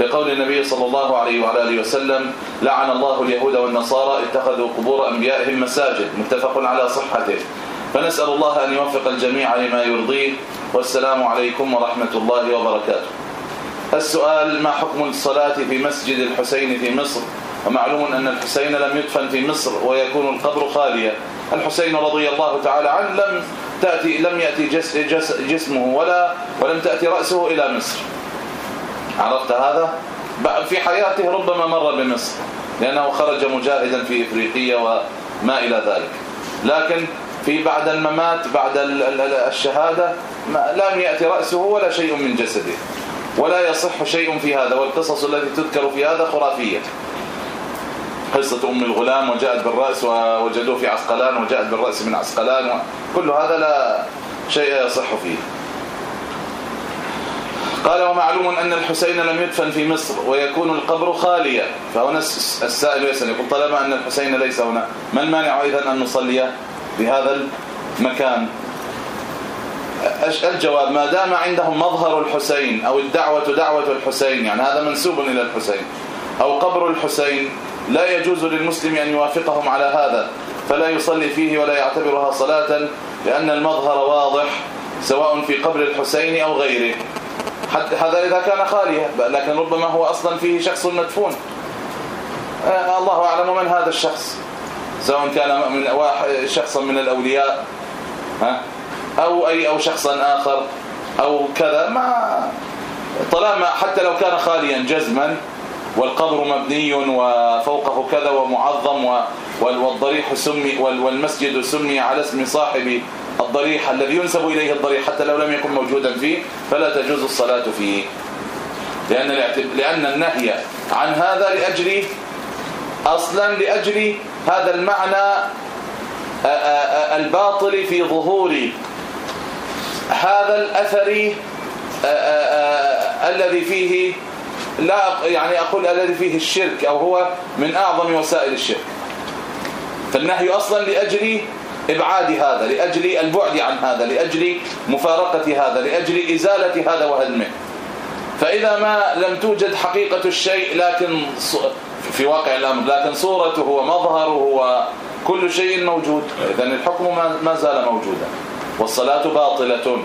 لقول النبي صلى الله عليه وعلى آله وسلم لعن الله اليهود والنصارى اتخذوا قبور أنبيائهم مساجد. متفق على صحته. فنسأل الله أن يوفق الجميع لما يرضيه. والسلام عليكم ورحمة الله وبركاته. السؤال ما حكم الصلاة في مسجد الحسين في مصر؟ ومعلوم أن الحسين لم يدفن في مصر ويكون القبر خاليا. الحسين رضي الله تعالى عنه لم تأتي لم يأتي جس جس جسمه ولا ولم تأتي رأسه إلى مصر. عرفت هذا؟ في حياته ربما مر بمصر لأنه خرج مجاهدا في إفريقيا وما إلى ذلك. لكن في بعد الممات بعد الشهادة لم يأتي رأسه ولا شيء من جسده. ولا يصح شيء في هذا والقصص التي تذكر في هذا خرافية. قصة أم الغلام وجاءت بالرأس ووجدوه في عسقلان وجاءت بالرأس من عسقلان كل هذا لا شيء يصح فيه. قال ومعلوم أن الحسين لم يدفن في مصر ويكون القبر خاليا. فهنا السائل يسأل يقول طالما أن الحسين ليس هنا ما المانع إذن أن نصلي بهذا المكان؟ الجواب ما دام عندهم مظهر الحسين أو الدعوة دعوة الحسين يعني هذا منسوب إلى الحسين أو قبر الحسين لا يجوز للمسلم أن يوافقهم على هذا فلا يصلي فيه ولا يعتبرها صلاة لأن المظهر واضح سواء في قبر الحسين أو غيره. حتى هذا إذا كان خاليا لكن ربما هو أصلا فيه شخص مدفون. آه، الله أعلم من هذا الشخص سواء كان من واحد شخصا من الأولياء أو أي أو شخصا آخر أو كذا ما طالما حتى لو كان خاليا جزما والقبر مبني وفوقه كذا ومعظم والضريح سمي والمسجد سمي على اسم صاحب الضريح الذي ينسب إليه الضريح حتى لو لم يكن موجودا فيه فلا تجوز الصلاة فيه. لأن لأن النهي عن هذا لأجل أصلا لأجل هذا المعنى الباطل في ظهور هذا الأثر الذي فيه لا يعني أقول الذي فيه الشرك أو هو من أعظم وسائل الشرك. فالنهي أصلا لأجل إبعاد هذا لأجل البعد عن هذا لأجل مفارقة هذا لأجل إزالة هذا وهدمه. فإذا ما لم توجد حقيقة الشيء لكن في واقع الأمر لكن صورته ومظهره وكل شيء موجود اذا الحكم ما زال موجودا. والصلاة باطلة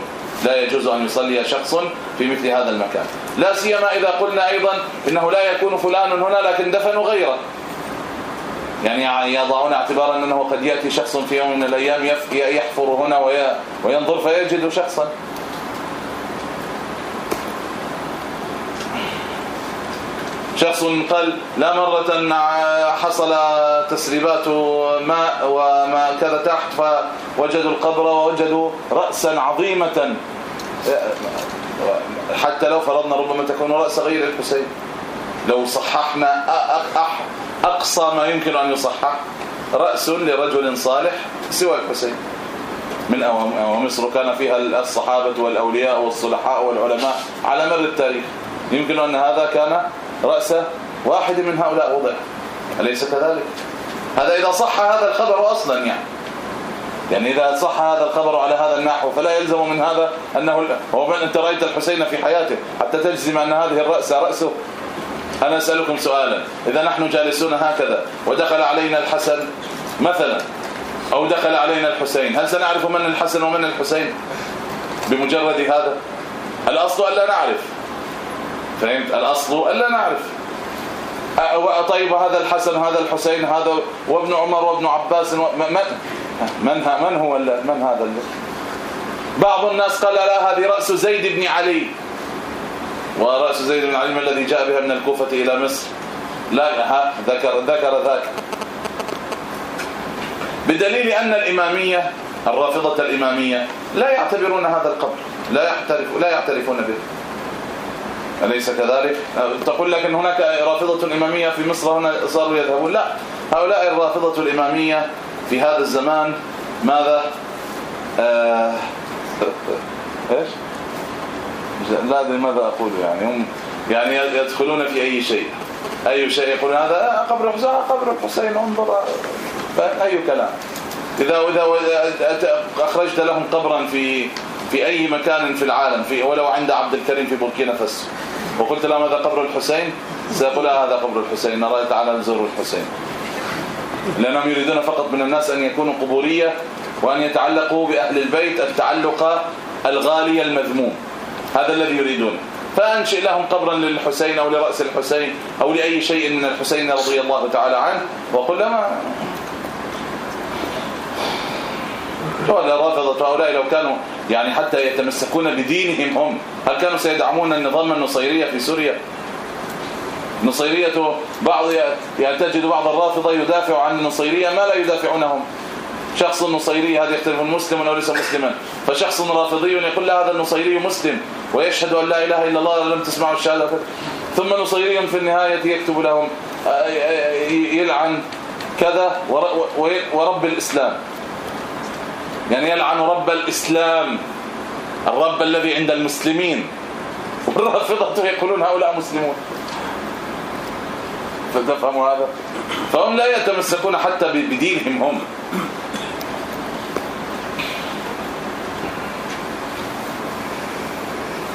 لا يجوز أن يصلي شخص في مثل هذا المكان. لا سيما إذا قلنا أيضا إنه لا يكون فلان هنا لكن دفنوا غيره. يعني يضعون اعتبارا أنه قد يأتي شخص في يوم من الأيام يحفر هنا وينظر فيجد شخصا. شخص قال لا مرة حصل تسريبات ماء وما كذا تحت فوجدوا القبر ووجدوا رأسا عظيمة. حتى لو فرضنا ربما تكون رأس غير الحسين. لو صححنا أقصى ما يمكن أن يصحح رأس لرجل صالح سوى الحسين. من ومصر كان فيها الصحابة والأولياء والصلحاء والعلماء على مر التاريخ. يمكن أن هذا كان رأس واحد من هؤلاء وضع. أليس كذلك؟ هذا إذا صح هذا الخبر أصلا يعني. يعني إذا صح هذا الخبر على هذا النحو فلا يلزم من هذا أنه هو من أنت رأيت الحسين في حياته حتى تجزم أن هذه الرأس رأسه. أنا أسألكم سؤالا. إذا نحن جالسون هكذا ودخل علينا الحسن مثلا أو دخل علينا الحسين هل سنعرف من الحسن ومن الحسين؟ بمجرد هذا؟ الأصل أن لا نعرف. فهمت؟ الأصل الا نعرف. طيب هذا الحسن هذا الحسين هذا وابن عمر وابن عباس من من هو من هذا بعض الناس قال لا هذه رأس زيد بن علي. ورأس زيد بن علي الذي جاء بها من الكوفة إلى مصر؟ لا ها ذكر ذكر ذاك. بدليل أن الإمامية الرافضة الإمامية لا يعتبرون هذا القبر لا يعترف لا يعترفون به. أليس كذلك؟ تقول لك ان هناك رافضة إمامية في مصر هنا صاروا يذهبون؟ لا هؤلاء الرافضة الإمامية في هذا الزمان ماذا؟ آه إيش؟ لا أدري ماذا أقول يعني. هم يعني يدخلون في أي شيء. أي شيء يقولون هذا؟ قبر الحسين قبر الحسين انظر. أي كلام. اذا اذا أخرجت لهم قبرا في في أي مكان في العالم في ولو عند عبد الكريم في بوركينا فاسو. وقلت لهم هذا قبر الحسين؟ سيقول هذا قبر الحسين. نرى تعالى نزور الحسين. لأنهم يريدون فقط من الناس أن يكونوا قبورية وأن يتعلقوا بأهل البيت التعلق الغالي المذموم. هذا الذي يريدونه فأنشئ لهم قبرا للحسين أو لرأس الحسين أو لأي شيء من الحسين رضي الله تعالى عنه وقل لما ولا رافضة هؤلاء لو كانوا يعني حتى يتمسكون بدينهم هم هل كانوا سيدعمون النظام النصيرية في سوريا؟ نصيرية بعض تجد بعض الرافضة يدافع عن النصيريه ما لا يدافعونهم. شخص نصيري هذا يختلف مسلم أو ليس مسلما. فشخص رافضي يقول هذا النصيري مسلم ويشهد أن لا إله إلا الله لم تسمعوا الشهادة. ثم نصيري في النهاية يكتب لهم يلعن كذا ورب الإسلام. يعني يلعن رب الإسلام الرب الذي عند المسلمين. والرافضة يقولون هؤلاء مسلمون. فتفهموا هذا؟ فهم لا يتمسكون حتى بدينهم هم.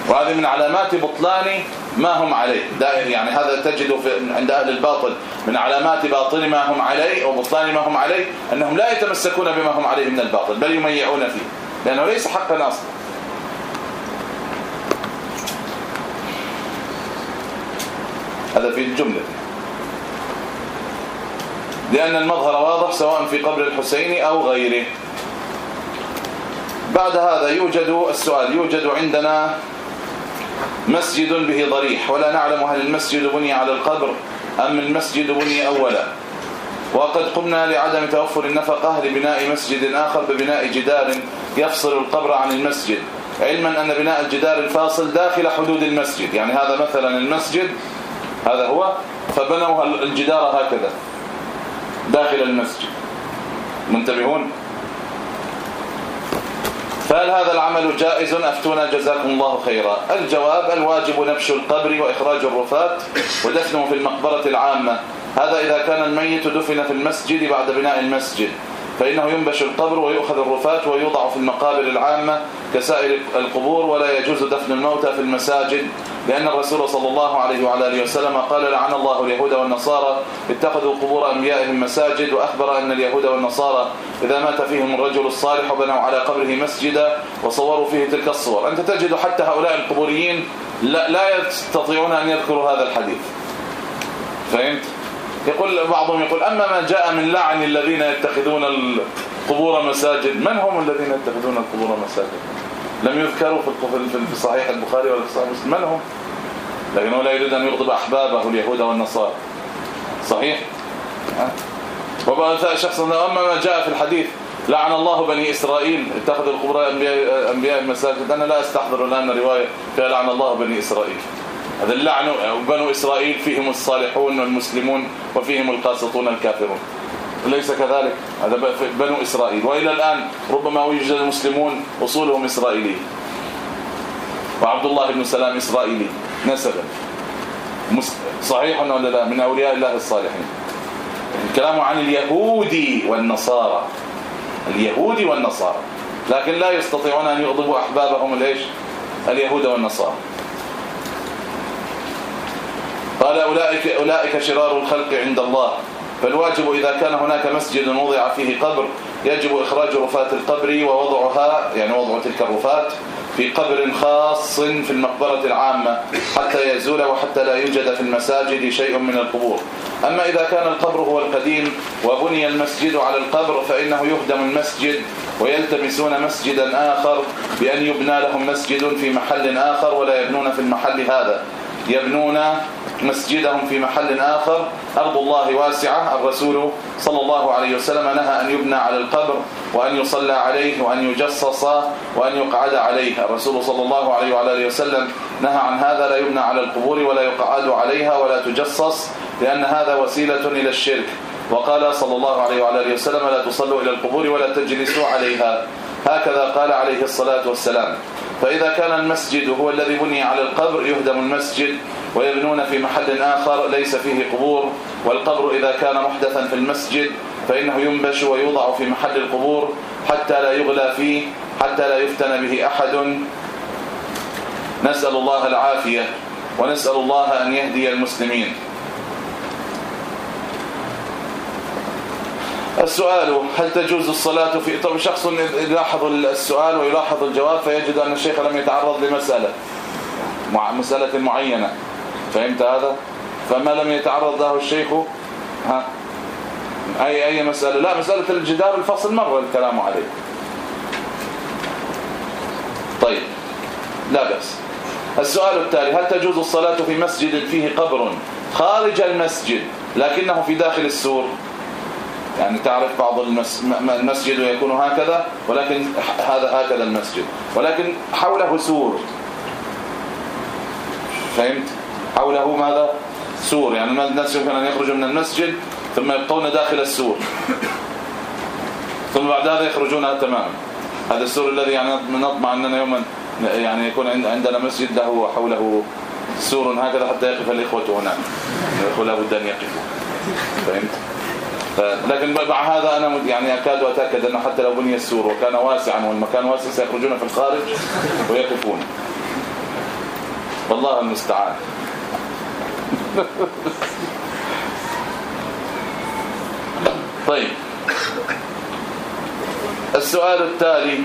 وهذه من علامات بطلان ما هم عليه. يعني هذا تجد في عند أهل الباطل. من علامات باطل ما هم عليه أو بطلان ما هم عليه أنهم لا يتمسكون بما هم عليه من الباطل بل يميعون فيه. لأنه ليس حقا أصلا. هذا في الجملة. لأن المظهر واضح سواء في قبر الحسين أو غيره. بعد هذا يوجد السؤال يوجد عندنا مسجد به ضريح ولا نعلم هل المسجد بني على القبر أم المسجد بني أولا. وقد قمنا لعدم توفر النفقة لبناء مسجد آخر ببناء جدار يفصل القبر عن المسجد علما أن بناء الجدار الفاصل داخل حدود المسجد. يعني هذا مثلا المسجد هذا هو فبنوا الجدار هكذا. داخل المسجد. منتبهون؟ فهل هذا العمل جائز؟ أفتونا جزاكم الله خيرا. الجواب الواجب نبش القبر وإخراج الرفات ودفنه في المقبرة العامة. هذا إذا كان الميت دفن في المسجد بعد بناء المسجد. فإنه ينبش القبر ويؤخذ الرفات ويوضع في المقابر العامة كسائر القبور ولا يجوز دفن الموتى في المساجد. لأن الرسول صلى الله عليه وعلى آله وسلم قال لعن الله اليهود والنصارى اتخذوا قبور أنبيائهم مساجد وأخبر أن اليهود والنصارى إذا مات فيهم الرجل الصالح بنوا على قبره مسجدا وصوروا فيه تلك الصور. أنت تجد حتى هؤلاء القبوريين لا, لا يستطيعون أن يذكروا هذا الحديث. فهمت؟ يقول بعضهم يقول أما ما جاء من لعن الذين يتخذون القبور مساجد من هم الذين يتخذون القبور مساجد؟ لم يذكروا في صحيح البخاري ولا في صحيح مسلم. من هم لكنه لا يريد أن يغضب أحبابه اليهود والنصارى. صحيح؟ وبعد شخص أما ما جاء في الحديث لعن الله بني إسرائيل اتخذوا القبور أنبياء أنبياء المساجد. أنا لا أستحضر الآن رواية فيها لعن الله بني إسرائيل. هذا اللعن بنو إسرائيل فيهم الصالحون والمسلمون وفيهم القاسطون الكافرون. ليس كذلك. هذا بنو إسرائيل. وإلى الآن ربما يوجد المسلمون أصولهم إسرائيلية. وعبد الله بن سلام إسرائيلي. نسبا. صحيح ولا لا؟ من أولياء الله الصالحين. الكلام عن اليهود والنصارى. اليهود والنصارى. لكن لا يستطيعون أن يغضبوا أحبابهم. الايش اليهود والنصارى. قال اولئك أولئك شرار الخلق عند الله. فالواجب إذا كان هناك مسجد وضع فيه قبر يجب إخراج رفات القبر ووضعها يعني وضع تلك الرفات في قبر خاص في المقبرة العامة حتى يزول وحتى لا يوجد في المساجد شيء من القبور. أما إذا كان القبر هو القديم وبني المسجد على القبر فإنه يهدم المسجد ويلتمسون مسجدا آخر بأن يبنى لهم مسجد في محل آخر ولا يبنون في المحل هذا. يبنون مسجدهم في محل آخر. أرض الله واسعة. الرسول صلى الله عليه وسلم نهى أن يبنى على القبر وأن يصلى عليه وأن يجصص وأن يقعد عليه. الرسول صلى الله عليه وعلى آله وسلم نهى عن هذا لا يبنى على القبور ولا يقعد عليها ولا تجصص لأن هذا وسيلة إلى الشرك. وقال صلى الله عليه وعلى آله وسلم لا تصلوا إلى القبور ولا تجلسوا عليها. هكذا قال عليه الصلاة والسلام. فإذا كان المسجد هو الذي بني على القبر يهدم المسجد. ويبنون في محل آخر ليس فيه قبور والقبر إذا كان محدثا في المسجد فإنه ينبش ويوضع في محل القبور حتى لا يغلى فيه حتى لا يفتن به أحد. نسأل الله العافية ونسأل الله أن يهدي المسلمين. السؤال هل تجوز الصلاة في طب شخص يلاحظ السؤال ويلاحظ الجواب فيجد أن الشيخ لم يتعرض لمسألة مسألة معينة. فهمت هذا؟ فما لم يتعرض له الشيخ ها؟ أي أي مسألة؟ لا مسألة الجدار الفصل مر الكلام عليه. طيب لا بأس. السؤال التالي هل تجوز الصلاة في مسجد فيه قبر خارج المسجد لكنه في داخل السور؟ يعني تعرف بعض المسجد يكون هكذا ولكن هذا هكذا المسجد ولكن حوله سور. فهمت؟ حوله ماذا؟ سور. يعني الناس يمكن أن يخرجوا من المسجد ثم يبقون داخل السور. ثم بعد هذا يخرجون تماما. هذا السور الذي يعني نطمع أننا يوما يعني يكون عندنا مسجد له حوله سور هكذا حتى يقف الإخوة هناك. الإخوة لابد أن يقفوا. فهمت؟ لكن مع هذا أنا يعني أكاد أتأكد أنه حتى لو بني السور وكان واسعا والمكان واسع سيخرجون في الخارج ويقفون. والله المستعان. طيب. السؤال التالي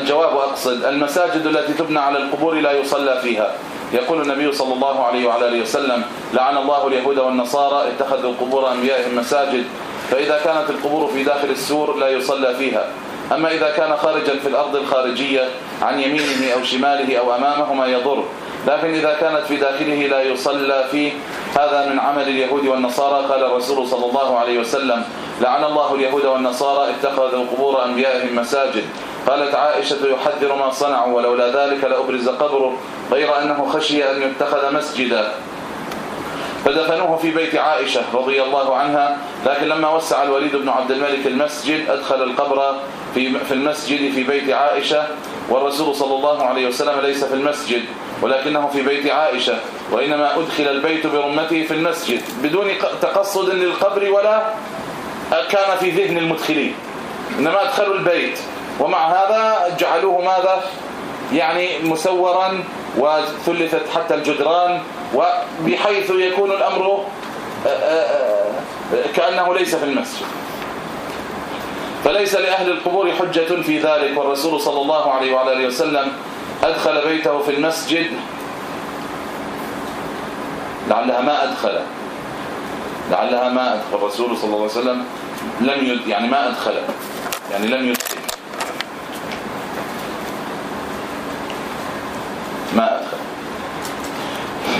الجواب أقصد. المساجد التي تبنى على القبور لا يصلى فيها. يقول النبي صلى الله عليه وعلى آله وسلم لعن الله اليهود والنصارى اتخذوا قبور أنبيائهم مساجد فإذا كانت القبور في داخل السور لا يصلى فيها. أما إذا كان خارجا في الأرض الخارجية عن يمينه أو شماله أو أمامه ما يضر. لكن إذا كانت في داخله لا يصلى فيه هذا من عمل اليهود والنصارى. قال الرسول صلى الله عليه وسلم لعن الله اليهود والنصارى اتخذوا قبور أنبيائهم مساجد. قالت عائشة يحذر ما صنعوا ولولا ذلك لأبرز قبره غير أنه خشي أن يتخذ مسجدا. فدفنوه في بيت عائشة رضي الله عنها لكن لما وسع الوليد بن عبد الملك المسجد أدخل القبر في في المسجد في بيت عائشة والرسول صلى الله عليه وسلم ليس في المسجد. ولكنه في بيت عائشة وإنما أدخل البيت برمته في المسجد بدون تقصد للقبر ولا كان في ذهن المدخلين. إنما أدخلوا البيت ومع هذا جعلوه ماذا؟ يعني مسورا وثلثت حتى الجدران وبحيث يكون الأمر كأنه ليس في المسجد. فليس لأهل القبور حجة في ذلك والرسول صلى الله عليه وعلى آله وسلم أدخل بيته في المسجد. لعلها ما أدخل. لعلها ما أدخل. الرسول صلى الله عليه وسلم لم يد يعني ما أدخل. يعني لم يدخل. ما أدخل.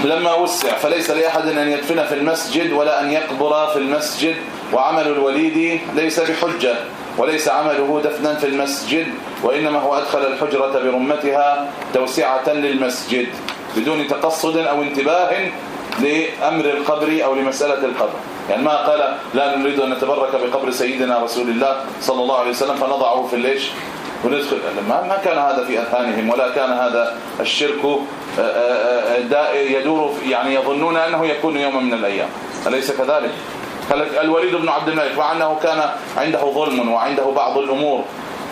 لما وسع فليس لأحد أن يدفن في المسجد ولا أن يقبر في المسجد وعمل الوليد ليس بحجة. وليس عمله دفنا في المسجد وإنما هو أدخل الحجرة برمتها توسعة للمسجد بدون تقصد أو انتباه لأمر القبر أو لمسألة القبر. يعني ما قال لا نريد أن نتبرك بقبر سيدنا رسول الله صلى الله عليه وسلم فنضعه في الليش؟ وندخل. ما كان هذا في أذهانهم ولا كان هذا الشرك آه، آه، آه، يدور يعني يظنون أنه يكون يوما من الأيام. أليس كذلك؟ الوليد بن عبد الملك مع انه كان عنده ظلم وعنده بعض الأمور.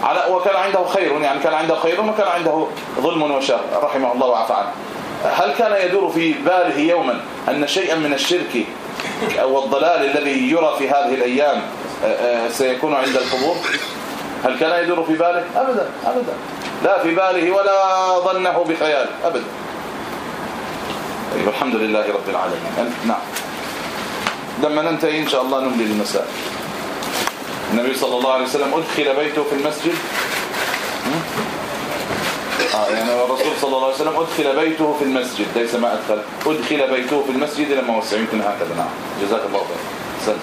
على وكان عنده خير يعني كان عنده خير وكان عنده ظلم وشر رحمه الله وعفى عنه. هل كان يدور في باله يوما أن شيئا من الشرك أو الضلال الذي يرى في هذه الأيام سيكون عند القبور؟ هل كان يدور في باله؟ ابدا ابدا. لا في باله ولا ظنه بخيال ابدا. طيب الحمد لله رب العالمين. نعم. لما ننتهي إن شاء الله نملي المساء. النبي صلى الله عليه وسلم أدخل بيته في المسجد. آه يعني الرسول صلى الله عليه وسلم أدخل بيته في المسجد ليس ما أدخل. أدخل بيته في المسجد لما وسع يمكن هكذا. نعم. جزاك الله خير. سلام